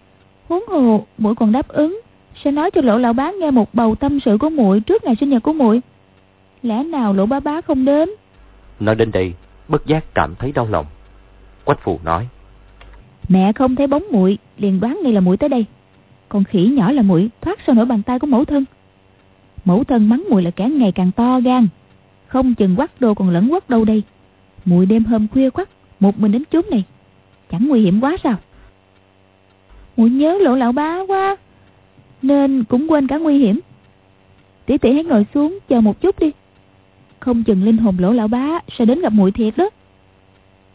huống hồ muội còn đáp ứng sẽ nói cho lỗ lão bá nghe một bầu tâm sự của muội trước ngày sinh nhật của muội. Lẽ nào lỗ bá bá không đến? Nói đến đây, bất giác cảm thấy đau lòng. Quách phù nói. Mẹ không thấy bóng muội liền đoán ngay là muội tới đây. Còn khỉ nhỏ là muội thoát sau nổi bàn tay của mẫu thân. Mẫu thân mắng muội là kẻ ngày càng to gan. Không chừng quắc đồ còn lẫn quắc đâu đây. Muội đêm hôm khuya quắc một mình đến chốn này. Chẳng nguy hiểm quá sao? Muội nhớ lộ lão bá quá. Nên cũng quên cả nguy hiểm. Tỷ tỷ hãy ngồi xuống chờ một chút đi. Không chừng linh hồn lỗ lão bá sẽ đến gặp muội thiệt đó.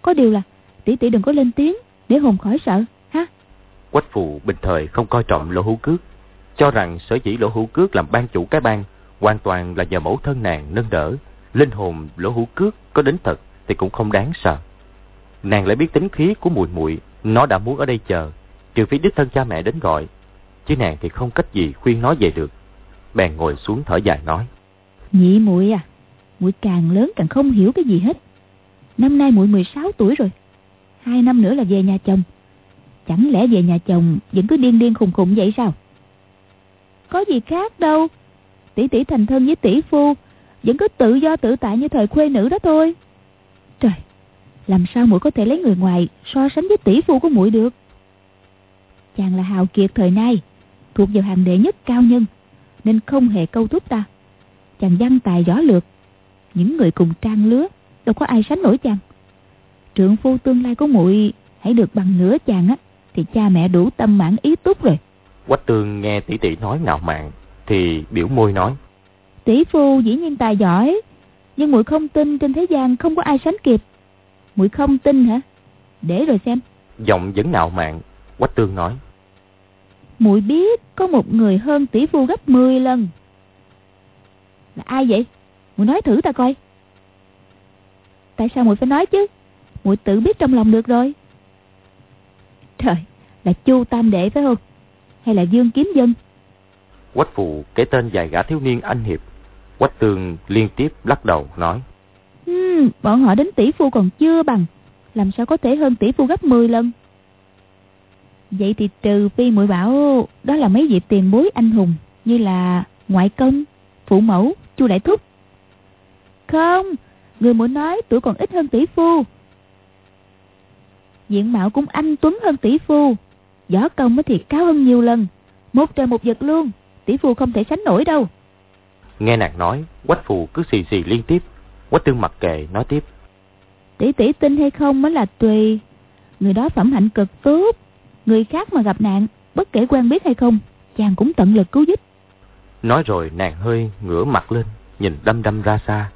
Có điều là tỷ tỷ đừng có lên tiếng để hồn khỏi sợ ha. Quách phù bình thời không coi trọng lỗ hữu cước, cho rằng sở dĩ lỗ hữu cước làm ban chủ cái bang hoàn toàn là nhờ mẫu thân nàng nâng đỡ. Linh hồn lỗ hữu cước có đến thật thì cũng không đáng sợ. Nàng lại biết tính khí của mùi muội nó đã muốn ở đây chờ, trừ phí đích thân cha mẹ đến gọi. Chứ nàng thì không cách gì khuyên nó về được. Bèn ngồi xuống thở dài nói. Nhị muội à, muội càng lớn càng không hiểu cái gì hết. Năm nay muội 16 tuổi rồi. Hai năm nữa là về nhà chồng. Chẳng lẽ về nhà chồng vẫn cứ điên điên khùng khùng vậy sao? Có gì khác đâu. Tỷ tỷ thành thân với tỷ phu, vẫn cứ tự do tự tại như thời khuê nữ đó thôi. Trời, làm sao muội có thể lấy người ngoài so sánh với tỷ phu của muội được? Chàng là hào kiệt thời nay, thuộc vào hàng đệ nhất cao nhân, nên không hề câu thúc ta. Chàng văn tài võ lược, những người cùng trang lứa đâu có ai sánh nổi chàng. Trượng phu tương lai của muội hãy được bằng nửa chàng á, thì cha mẹ đủ tâm mãn ý túc rồi. Quách tương nghe tỷ tỷ nói ngạo mạn, thì biểu môi nói. Tỷ phu dĩ nhiên tài giỏi, nhưng muội không tin trên thế gian không có ai sánh kịp. Muội không tin hả? Để rồi xem. Giọng vẫn ngạo mạn, Quách tương nói. Muội biết có một người hơn tỷ phu gấp 10 lần. Là ai vậy? Muội nói thử ta coi. Tại sao muội phải nói chứ? Muội tự biết trong lòng được rồi. Trời, là Chu Tam Đệ phải không? Hay là Dương Kiếm Dân? Quách phụ kể tên vài gã thiếu niên anh hiệp. Quách tường liên tiếp lắc đầu nói. Hmm, bọn họ đến tỷ phu còn chưa bằng. Làm sao có thể hơn tỷ phu gấp 10 lần? Vậy thì trừ phi muội bảo đó là mấy vị tiền bối anh hùng như là ngoại công, phụ mẫu, chu đại thúc. Không, Người muốn nói tuổi còn ít hơn tỷ phu. Diện mạo cũng anh tuấn hơn tỷ phu Võ công mới thiệt cao hơn nhiều lần Một trời một vật luôn Tỷ phu không thể sánh nổi đâu. Nghe nàng nói Quách phù cứ xì xì liên tiếp Quách tương mặc kệ nói tiếp. Tỷ tỷ tin hay không mới là tùy Người đó phẩm hạnh cực tốt Người khác mà gặp nạn Bất kể quen biết hay không Chàng cũng tận lực cứu giúp. Nói rồi nàng hơi ngửa mặt lên Nhìn đăm đăm ra xa.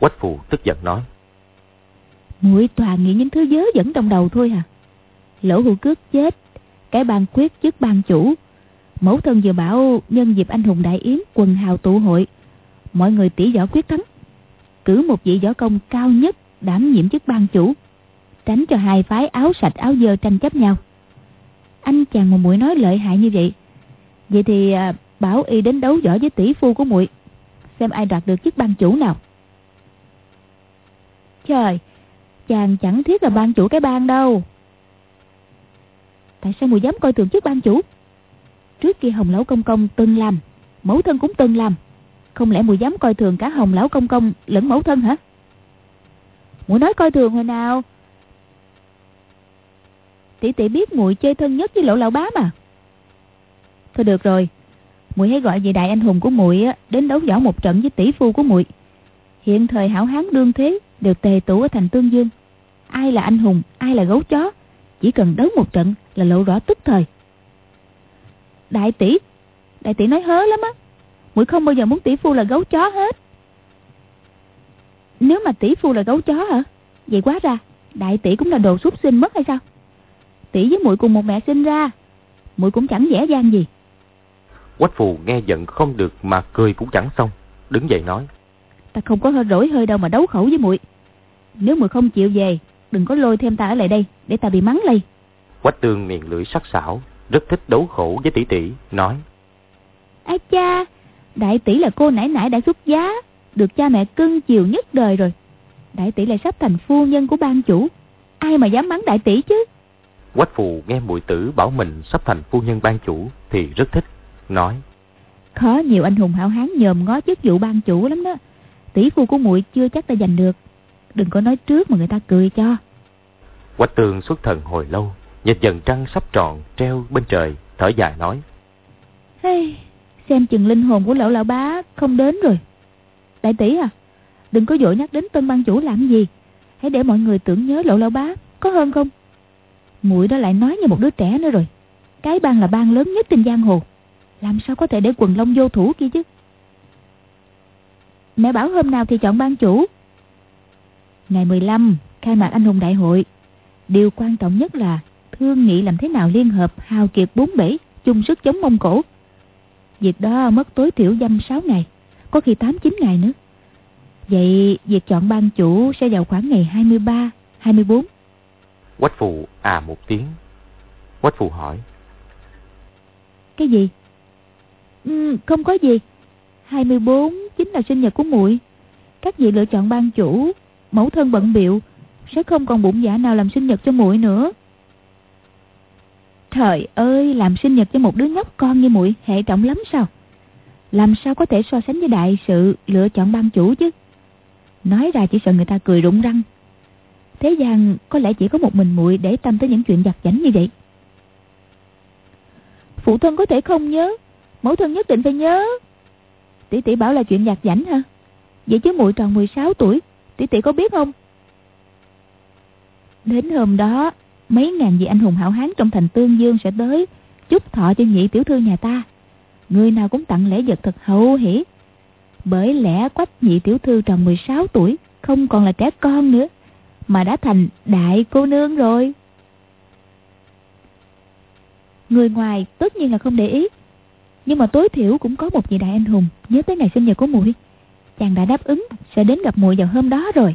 Quách phù tức giận nói. Muội toàn nghĩ những thứ dớ dẫn trong đầu thôi à lỗ hữu cước chết cái ban quyết chức ban chủ. Mẫu thân vừa bảo nhân dịp anh hùng đại yến quần hào tụ hội. Mọi người tỷ võ quyết thắng. Cử một vị võ công cao nhất đảm nhiệm chức ban chủ. Tránh cho hai phái áo sạch áo dơ tranh chấp nhau anh chàng mà muội nói lợi hại như vậy. Vậy thì à, bảo y đến đấu võ với tỷ phu của muội xem ai đoạt được chức ban chủ nào. Trời chàng chẳng thiết là ban chủ cái ban đâu. Tại sao muội dám coi thường chức ban chủ? Trước kia hồng lão công công từng làm mẫu thân cũng từng làm. Không lẽ muội dám coi thường cả hồng lão công công lẫn mẫu thân hả? Muội nói coi thường hồi nào? Tỷ tỷ biết muội chơi thân nhất với lỗ lão bá mà. Thôi được rồi, muội hãy gọi vị đại anh hùng của muội đến đấu võ một trận với tỷ phu của muội. Hiện thời hảo hán đương thế, đều tề tụ ở thành tương dương. Ai là anh hùng, ai là gấu chó, chỉ cần đấu một trận là lộ rõ tức thời. Đại tỷ đại tỷ nói hớ lắm á, muội không bao giờ muốn tỷ phu là gấu chó hết. Nếu mà tỷ phu là gấu chó hả? Vậy quá ra, đại tỷ cũng là đồ súc sinh mất hay sao? Tỷ với muội cùng một mẹ sinh ra. Muội cũng chẳng dễ dàng gì. Quách phù nghe giận không được mà cười cũng chẳng xong đứng dậy nói. Ta không có hơi rỗi hơi đâu mà đấu khẩu với muội. Nếu muội không chịu về đừng có lôi thêm ta ở lại đây để ta bị mắng lây. Quách tương miệng lưỡi sắc sảo rất thích đấu khổ với tỷ tỷ nói. Ai cha đại tỷ là cô nãy nãy đã xuất giá được cha mẹ cưng chiều nhất đời rồi. Đại tỷ lại sắp thành phu nhân của ban chủ. Ai mà dám mắng đại tỷ chứ quách phù nghe muội tử bảo mình sắp thành phu nhân ban chủ thì rất thích nói khó nhiều anh hùng hảo hán nhòm ngó chức vụ ban chủ lắm đó. Tỷ phu của muội chưa chắc ta giành được. Đừng có nói trước mà người ta cười cho. Quách tường xuất thần hồi lâu nhìn dần trăng sắp tròn treo bên trời thở dài nói hey, xem chừng linh hồn của lão lão bá không đến rồi. Đại tỷ à đừng có vội nhắc đến tân ban chủ làm gì. Hãy để mọi người tưởng nhớ lão lão bá có hơn không muội đó lại nói như một đứa trẻ nữa rồi. Cái bang là bang lớn nhất trên giang hồ. Làm sao có thể để quần long vô thủ kia chứ? Mẹ bảo hôm nào thì chọn ban chủ. Ngày 15 khai mạc anh hùng đại hội. Điều quan trọng nhất là thương nghị làm thế nào liên hợp, hào kiệt bốn bể, chung sức chống mông cổ. Việc đó mất tối thiểu dăm 6 ngày, có khi 8 9 ngày nữa. Vậy việc chọn ban chủ sẽ vào khoảng ngày 23 24 quách phụ à một tiếng. Quách phụ hỏi. Cái gì? Ừ, không có gì. 24 chính là sinh nhật của muội. Các vị lựa chọn ban chủ mẫu thân bận biệu sẽ không còn bụng dạ nào làm sinh nhật cho muội nữa. Trời ơi làm sinh nhật cho một đứa nhóc con như muội hệ trọng lắm sao? Làm sao có thể so sánh với đại sự lựa chọn ban chủ chứ? Nói ra chỉ sợ người ta cười rụng răng thế gian có lẽ chỉ có một mình muội để tâm tới những chuyện giặt giảnh như vậy. Phụ thân có thể không nhớ, mẫu thân nhất định phải nhớ. Tỷ tỷ bảo là chuyện giặt giảnh hả? Vậy chứ muội tròn 16 tuổi, tỷ tỷ có biết không? Đến hôm đó, mấy ngàn vị anh hùng hảo hán trong thành tương dương sẽ tới chúc thọ cho nhị tiểu thư nhà ta. Người nào cũng tặng lễ vật thật hậu hỉ bởi lẽ quách nhị tiểu thư tròn 16 tuổi, không còn là trẻ con nữa mà đã thành đại cô nương rồi. Người ngoài tất nhiên là không để ý nhưng mà tối thiểu cũng có một vị đại anh hùng nhớ tới ngày sinh nhật của muội. Chàng đã đáp ứng sẽ đến gặp muội vào hôm đó rồi.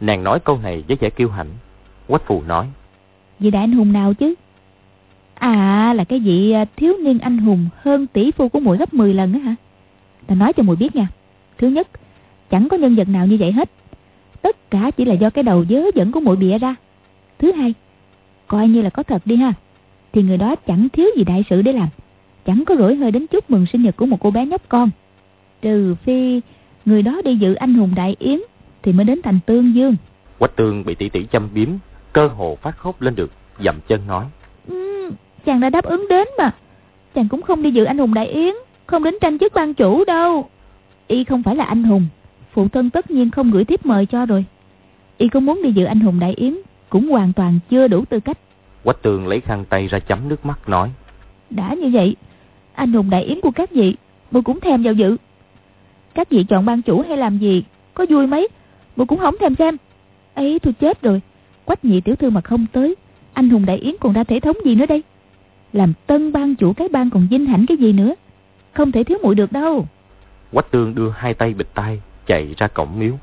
Nàng nói câu này với vẻ kiêu hãnh. Quách phù nói vị đại anh hùng nào chứ? À là cái vị à, thiếu niên anh hùng hơn tỷ phu của muội gấp 10 lần á hả? Ta nói cho muội biết nha. Thứ nhất chẳng có nhân vật nào như vậy hết tất cả chỉ là do cái đầu dớ dẫn của muội bịa ra thứ hai coi như là có thật đi ha thì người đó chẳng thiếu gì đại sự để làm chẳng có rỗi hơi đến chúc mừng sinh nhật của một cô bé nhóc con trừ phi người đó đi dự anh hùng đại yến thì mới đến thành Tương Dương. Quách Tương bị tỷ tỷ châm biếm, cơ hồ phát khóc lên được, dậm chân nói. Ừ, chàng đã đáp ứng đến mà. Chàng cũng không đi dự anh hùng đại yến, không đến tranh chức ban chủ đâu. Y không phải là anh hùng, phụ thân tất nhiên không gửi tiếp mời cho rồi. Y có muốn đi dự anh hùng đại yến, cũng hoàn toàn chưa đủ tư cách. Quách Tương lấy khăn tay ra chấm nước mắt nói. Đã như vậy, anh hùng đại yến của các vị, tôi cũng thèm vào dự. Các vị chọn ban chủ hay làm gì, có vui mấy, tôi cũng không thèm xem. ấy tôi chết rồi, quách nhị tiểu thư mà không tới, anh hùng đại yến còn ra thể thống gì nữa đây? Làm tân ban chủ cái ban còn vinh hãnh cái gì nữa, không thể thiếu muội được đâu. Quách Tương đưa hai tay bịch tay, chạy ra cổng miếu.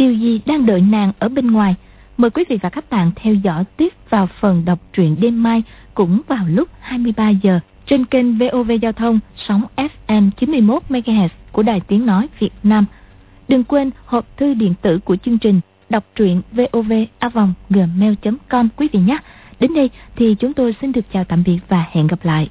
Điều gì đang đợi nàng ở bên ngoài? Mời quý vị và các bạn theo dõi tiếp vào phần đọc truyện đêm mai cũng vào lúc 23 giờ trên kênh VOV Giao thông sóng FM 91 MHz của Đài Tiếng nói Việt Nam. Đừng quên hộp thư điện tử của chương trình đọc truyện vovavonggmail.com quý vị nhé. Đến đây thì chúng tôi xin được chào tạm biệt và hẹn gặp lại.